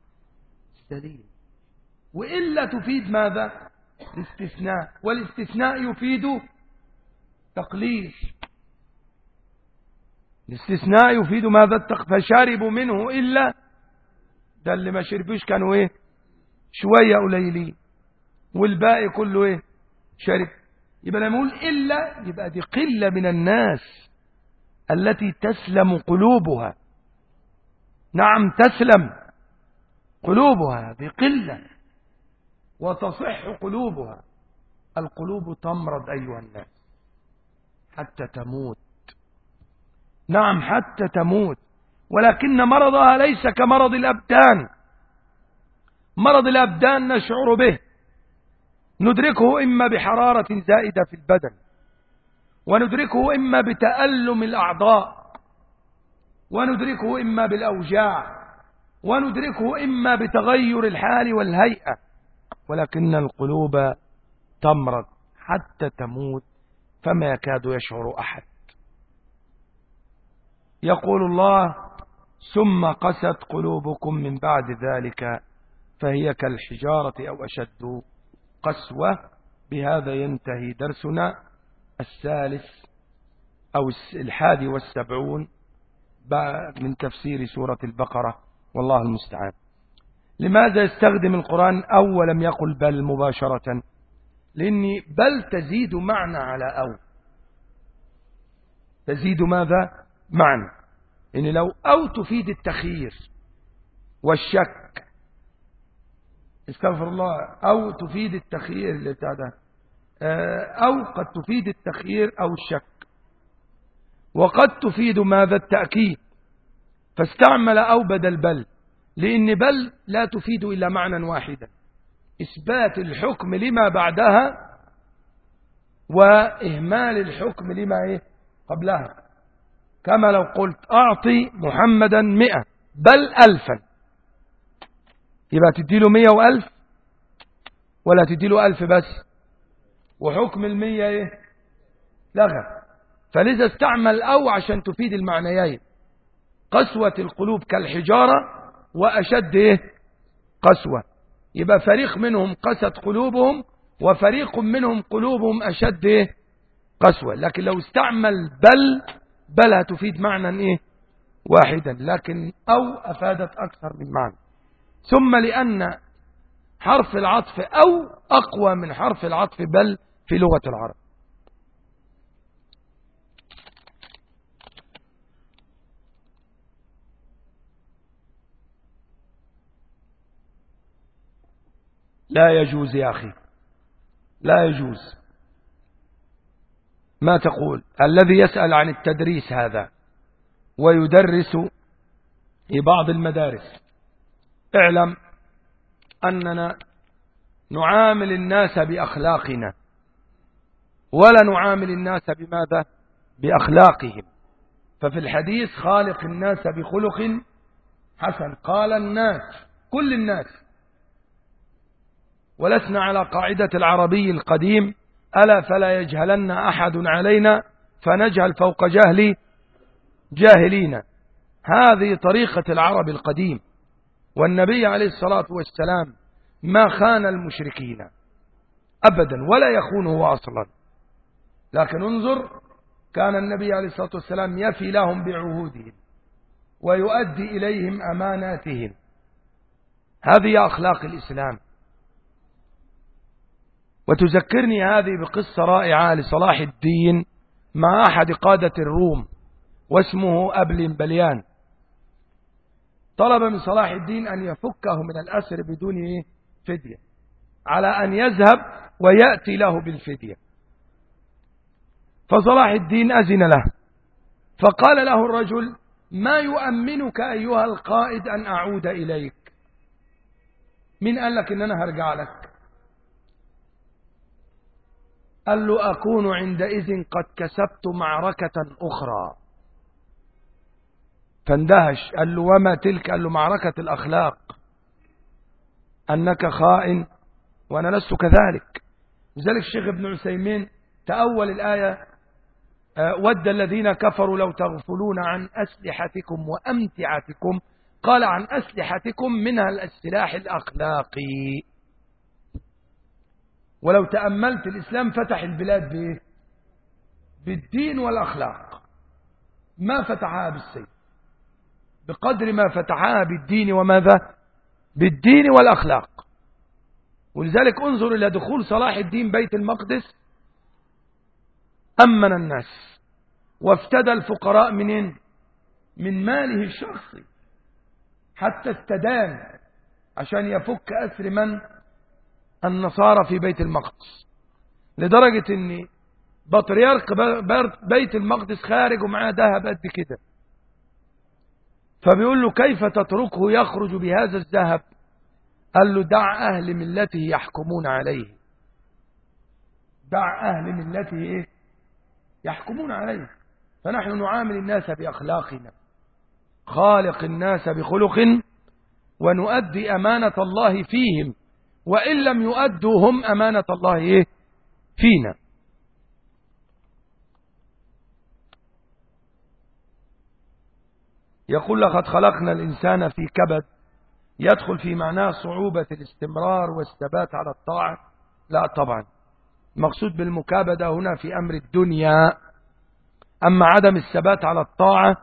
سليم. وإلا تفيد ماذا؟ الاستثناء. والاستثناء يفيد تقليل الاستثناء يفيد ماذا؟ فشربوا منه إلا ده اللي ما شربوش كانوا إيه؟ شوية قليلين. والباقي كله إيه؟ شرب يبقى لما يقول إلا يبقى دي قلة من الناس التي تسلم قلوبها. نعم تسلم قلوبها. بقلة وتصح قلوبها. القلوب تمرض أيها الناس حتى تموت. نعم حتى تموت. ولكن مرضها ليس كمرض الأبدان. مرض الأبدان نشعر به. ندركه إما بحرارة زائدة في البدن وندركه إما بتألم الأعضاء وندركه إما بالأوجاع وندركه إما بتغير الحال والهيئة. ولكن القلوب تمرض حتى تموت فما يكاد يشعر أحد. يقول الله ثم قست قلوبكم من بعد ذلك فهي كالحجارة أو أشد قسوة. بهذا ينتهي درسنا الثالث أو الحادي والسبعون. من تفسير سورة البقرة. والله المستعان. لماذا يستخدم القرآن أو ولم يقل بل مباشرة؟ لأني بل تزيد معنى على أو. تزيد ماذا؟ معنى. إن لو أو تفيد التخيير والشك. استغفر الله. أو تفيد التخيير. اللي آه، أو قد تفيد التخيير أو الشك. وقد تفيد ماذا؟ التأكيد. فاستعمل أو بدل بل. لأن بل لا تفيد إلا معنى واحدا. إثبات الحكم لما بعدها وإهمال الحكم لما إيه؟ قبلها. كما لو قلت أعطي محمدا مئة بل ألفا. يبقى تديله مئة وألف ولا تديله ألف بس. وحكم المية إيه؟ لغى فلذا استعمل أو عشان تفيد المعنيين. قسوة القلوب كالحجارة وأشد إيه؟ قسوة. يبقى فريق منهم قست قلوبهم وفريق منهم قلوبهم أشد إيه؟ قسوة. لكن لو استعمل بل بل تفيد معنى إيه؟ واحدا. لكن أو أفادت أكثر من معنى. ثم لأن حرف العطف أو أقوى من حرف العطف بل في لغة العرب. لا يجوز يا أخي. لا يجوز. ما تقول؟ الذي يسأل عن التدريس هذا ويدرس في بعض المدارس. اعلم أننا نعامل الناس بأخلاقنا ولا نعامل الناس بماذا؟ بأخلاقهم. ففي الحديث خالق الناس بخلق حسن. قال الناس كل الناس ولسنا على قاعدة العربي القديم ألا فلا يجهلن أحد علينا فنجهل فوق جهل جاهلين هذه طريقة العرب القديم. والنبي عليه الصلاة والسلام ما خان المشركين أبدا ولا يخونه أصلا. لكن انظر كان النبي عليه الصلاة والسلام يفي لهم بعهودهم ويؤدي إليهم أماناتهم. هذه أخلاق الإسلام. وتذكرني هذه بقصة رائعة لصلاح الدين مع أحد قادة الروم واسمه أبل بليان. طلب من صلاح الدين أن يفكه من الأسر بدون فدية على أن يذهب ويأتي له بالفدية. فصلاح الدين أذن له فقال له الرجل ما يؤمنك أيها القائد أن أعود إليك؟ من قال لك إن أنا هرجع لك. قال له أكون عندئذ قد كسبت معركة أخرى. فاندهش. قال له وما تلك؟ قال له معركة الأخلاق. أنك خائن وأنا لست كذلك. لذلك الشيخ ابن عثيمين تأول الآية آه، ود الذين كفروا لو تغفلون عن أسلحتكم وأمتعتكم. قال عن أسلحتكم منها السلاح الأخلاقي. ولو تأملت الإسلام فتح البلاد بإيه؟ بالدين والأخلاق. ما فتحها بالسيف. بقدر ما فتحها بالدين وماذا؟ بالدين والأخلاق. ولذلك انظر إلى دخول صلاح الدين بيت المقدس. أمن الناس. وافتدى الفقراء منين من ماله الشخصي. حتى استدان. عشان يفك أسر من؟ النصارى في بيت المقدس. لدرجة إن بطريرك بيت المقدس خارج ومعاه ذهب قد كده. فبيقول له كيف تتركه يخرج بهذا الذهب؟ قال له دع أهل ملته يحكمون عليه. دع أهل ملته إيه؟ يحكمون عليه. فنحن نعامل الناس بأخلاقنا. خالق الناس بخلق ونؤدي أمانة الله فيهم. وإن لم يؤدوا هم أمانة الله إيه؟ فينا. يقول لقد خلقنا الإنسان في كبد يدخل في معناه صعوبة الاستمرار والثبات على الطاعة. لا طبعا. المقصود بالمكابدة هنا في أمر الدنيا. أما عدم الثبات على الطاعة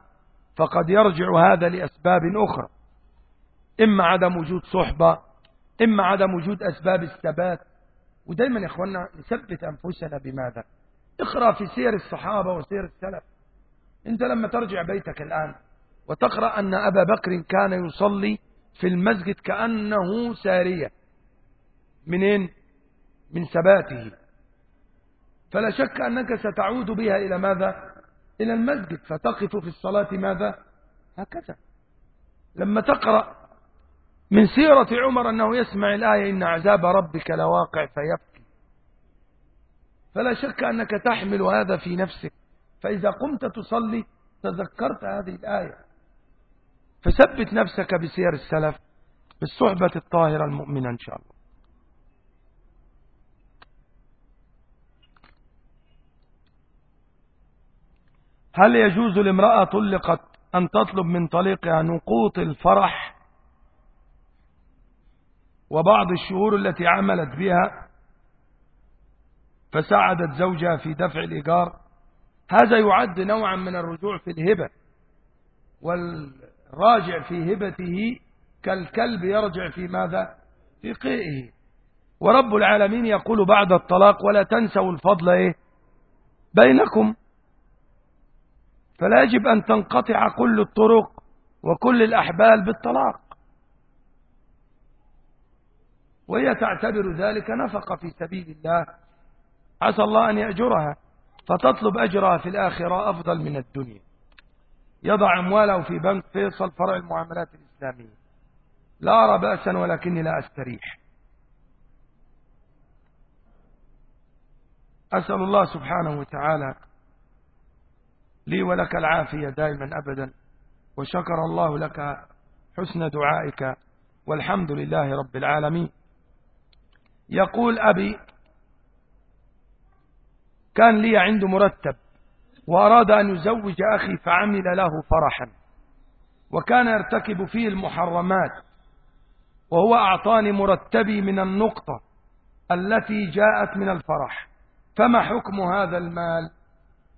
فقد يرجع هذا لأسباب أخرى. إما عدم وجود صحبة إما عدم وجود أسباب الثبات. ودايما يا إخوانا نثبت أنفسنا بماذا؟ اقرأ في سير الصحابة وسير السلف. أنت لما ترجع بيتك الآن وتقرأ أن أبا بكر كان يصلي في المسجد كأنه سارية. منين؟ من ثباته فلا شك أنك ستعود بها إلى ماذا؟ إلى المسجد. فتقف في الصلاة ماذا؟ هكذا. لما تقرأ من سيرة عمر أنه يسمع الآية إن عذاب ربك لواقع فيبكي. فلا شك أنك تحمل هذا في نفسك. فإذا قمت تصلي تذكرت هذه الآية. فثبت نفسك بسير السلف بالصحبة الطاهرة المؤمنة إن شاء الله. هل يجوز لامرأة طلقت أن تطلب من طليقها نقوط الفرح وبعض الشهور التي عملت بها فساعدت زوجها في دفع الإيجار. هذا يعد نوعا من الرجوع في الهبة وال راجع في هبته كالكلب يرجع في ماذا؟ في قيئه. ورب العالمين يقول بعد الطلاق ولا تنسوا الفضل إيه؟ بينكم. فلا يجب أن تنقطع كل الطرق وكل الأحبال بالطلاق. وهي تعتبر ذلك نفقة في سبيل الله. عسى الله أن يأجرها فتطلب أجرها في الآخرة أفضل من الدنيا. يضع أمواله في بنك فيصل فرع المعاملات الإسلامية. لا أرى بأسا ولكني لا أستريح. أسأل الله سبحانه وتعالى لي ولك العافية دائما أبدا وشكر الله لك حسن دعائك والحمد لله رب العالمين. يقول أبي كان لي عنده مرتب وأراد أن يزوج أخي فعمل له فرحا وكان يرتكب فيه المحرمات وهو أعطاني مرتبي من النقطة التي جاءت من الفرح. فما حكم هذا المال؟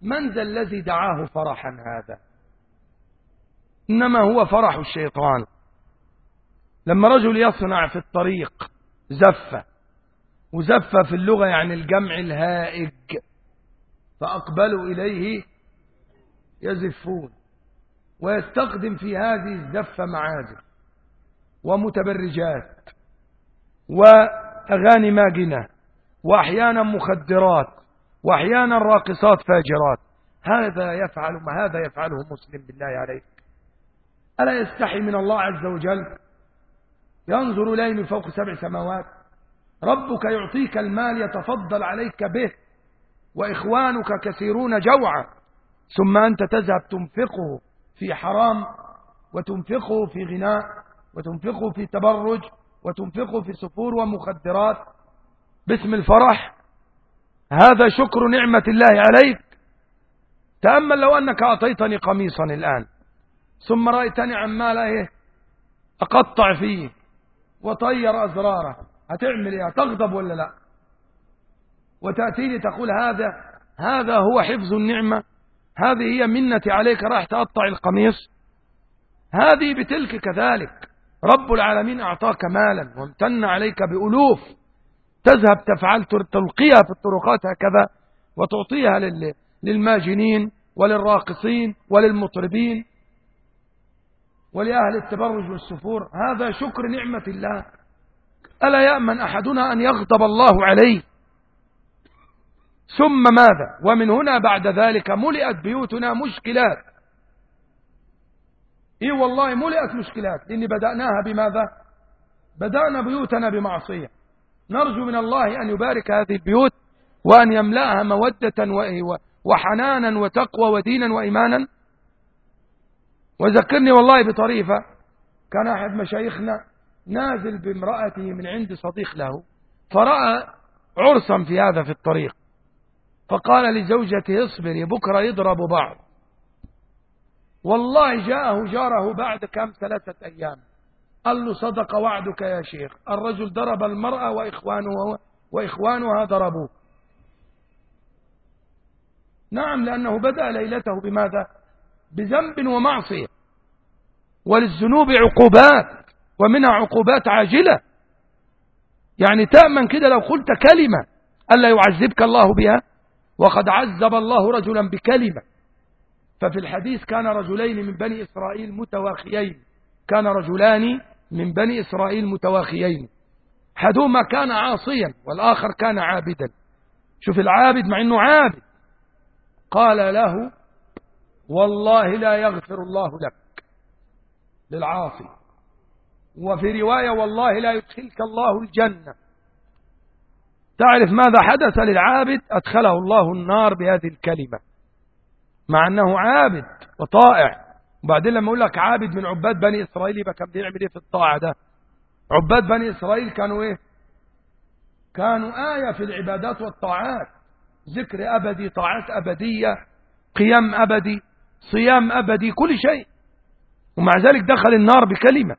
من ذا الذي دعاه فرحا هذا؟ إنما هو فرح الشيطان. لما رجل يصنع في الطريق زفة وزفة في اللغة يعني الجمع الهائج فأقبلوا إليه يزفون ويستخدم في هذه الزفة معازف ومتبرجات وأغاني ماجنة وأحيانا مخدرات وأحيانا راقصات فاجرات. هذا يفعل ما هذا يفعله مسلم بالله عليك. ألا يستحي من الله عز وجل؟ ينظر إليه من فوق سبع سماوات. ربك يعطيك المال يتفضل عليك به وإخوانك كثيرون جوعا ثم أنت تذهب تنفقه في حرام وتنفقه في غناء وتنفقه في تبرج وتنفقه في سفور ومخدرات. باسم الفرح هذا شكر نعمة الله عليك. تأمل لو أنك أعطيتني قميصا الآن ثم رأيتني عمال إيه أقطع فيه وطير أزراره. هتعمل إيه؟ تغضب ولا لا؟ وتأتيني تقول هذا هذا هو حفظ النعمة هذه هي منتي عليك راح تقطع القميص. هذه بتلك كذلك. رب العالمين أعطاك مالا وامتن عليك بألوف. تذهب تفعل تلقيها في الطرقات هكذا وتعطيها للماجنين وللراقصين وللمطربين ولأهل التبرج والسفور. هذا شكر نعمة الله. ألا يأمن أحدنا أن يغضب الله عليه؟ ثم ماذا؟ ومن هنا بعد ذلك ملئت بيوتنا مشكلات. إي والله ملئت مشكلات. لأن بدأناها بماذا؟ بدأنا بيوتنا بمعصية. نرجو من الله أن يبارك هذه البيوت وأن يملأها مودة وحنانا وتقوى ودينا وإيمانا. وذكرني والله بطريفة. كان أحد مشايخنا نازل بامرأته من عند صديق له فرأى عرسا في هذا في الطريق فقال لزوجته اصبري بكرة يضرب بعض. والله جاءه جاره بعد كم؟ ثلاثة أيام. قال له صدق وعدك يا شيخ الرجل ضرب المرأة وإخوانها, وإخوانها ضربوه. نعم لأنه بدأ ليلته بماذا؟ بذنب ومعصية وللذنوب عقوبات. ومنها عقوبات عاجلة. يعني تأمن كده لو قلت كلمة ألا يعذبك الله بها؟ وقد عذب الله رجلا بكلمة. ففي الحديث كان رجلين من بني إسرائيل متواخيين. كان رجلان من بني إسرائيل متواخيين. حدوما كان عاصيا والآخر كان عابدا. شوف العابد مع أنه عابد. قال له والله لا يغفر الله لك. للعاصي. وفي رواية والله لا يدخلك الله الجنة. تعرف ماذا حدث للعابد؟ أدخله الله النار بهذه الكلمة. مع أنه عابد وطائع. وبعدين لما أقول لك عابد من عباد بني إسرائيل يبقى كان بيعمل إيه في الطاعة ده؟ عباد بني إسرائيل كانوا إيه؟ كانوا آية في العبادات والطاعات. ذكر أبدي طاعات أبدية قيام أبدي صيام أبدي كل شيء. ومع ذلك دخل النار بكلمة.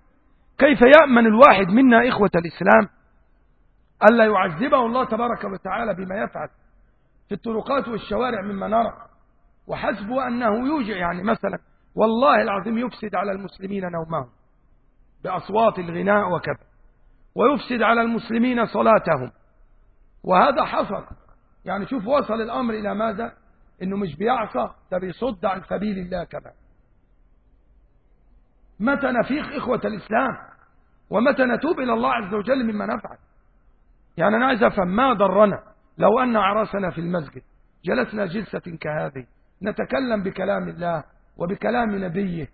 كيف يأمن الواحد منا إخوة الإسلام؟ ألا يعذبه الله تبارك وتعالى بما يفعل في الطرقات والشوارع مما نرى وحسب أنه يوجع يعني مثلا والله العظيم يفسد على المسلمين نومهم بأصوات الغناء وكذا ويفسد على المسلمين صلاتهم وهذا حصل. يعني شوف وصل الأمر إلى ماذا؟ إنه مش بيعصى ده بيصد عن سبيل الله كمان. متى نفيق إخوة الإسلام؟ ومتى نتوب إلى الله عز وجل مما نفعل؟ يعني أنا عايز أفهم ما ضرنا لو أن عرسنا في المسجد جلسنا جلسة كهذه نتكلم بكلام الله وبكلام نبيه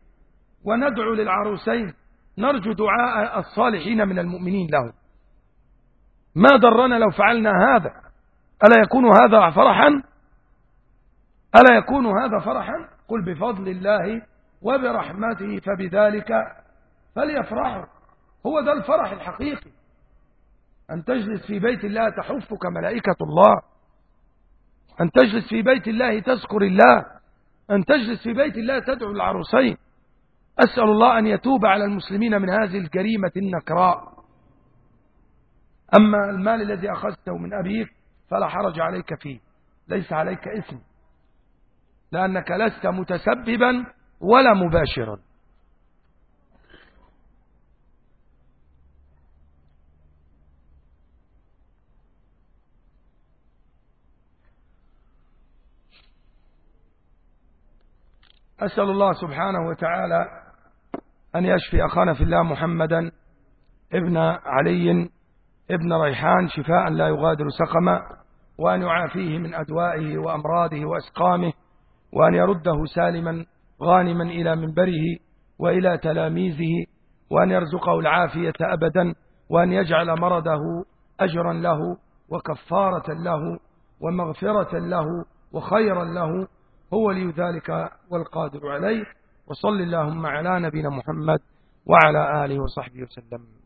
وندعو للعروسين نرجو دعاء الصالحين من المؤمنين لهم ما ضرنا لو فعلنا هذا؟ ألا يكون هذا فرحا؟ ألا يكون هذا فرحا؟ قل بفضل الله وبرحمته فبذلك فليفرحوا هو ده الفرح الحقيقي. أن تجلس في بيت الله تحفك ملائكة الله. أن تجلس في بيت الله تذكر الله. أن تجلس في بيت الله تدعو العروسين. أسأل الله أن يتوب على المسلمين من هذه الجريمة النكراء. أما المال الذي أخذته من أبيك فلا حرج عليك فيه. ليس عليك اسم لأنك لست متسببا ولا مباشرا أسأل الله سبحانه وتعالى أن يشفي أخانا في الله محمدا ابن علي ابن ريحان شفاء لا يغادر سقما وأن يعافيه من أدوائه وأمراضه وأسقامه وأن يرده سالما. غانما إلى منبره وإلى تلاميذه وأن يرزقه العافية أبدا وأن يجعل مرضه أجرا له وكفارة له ومغفرة له وخيرا له. هو لي ذلك والقادر عليه. وصل اللهم على نبينا محمد وعلى آله وصحبه وسلم.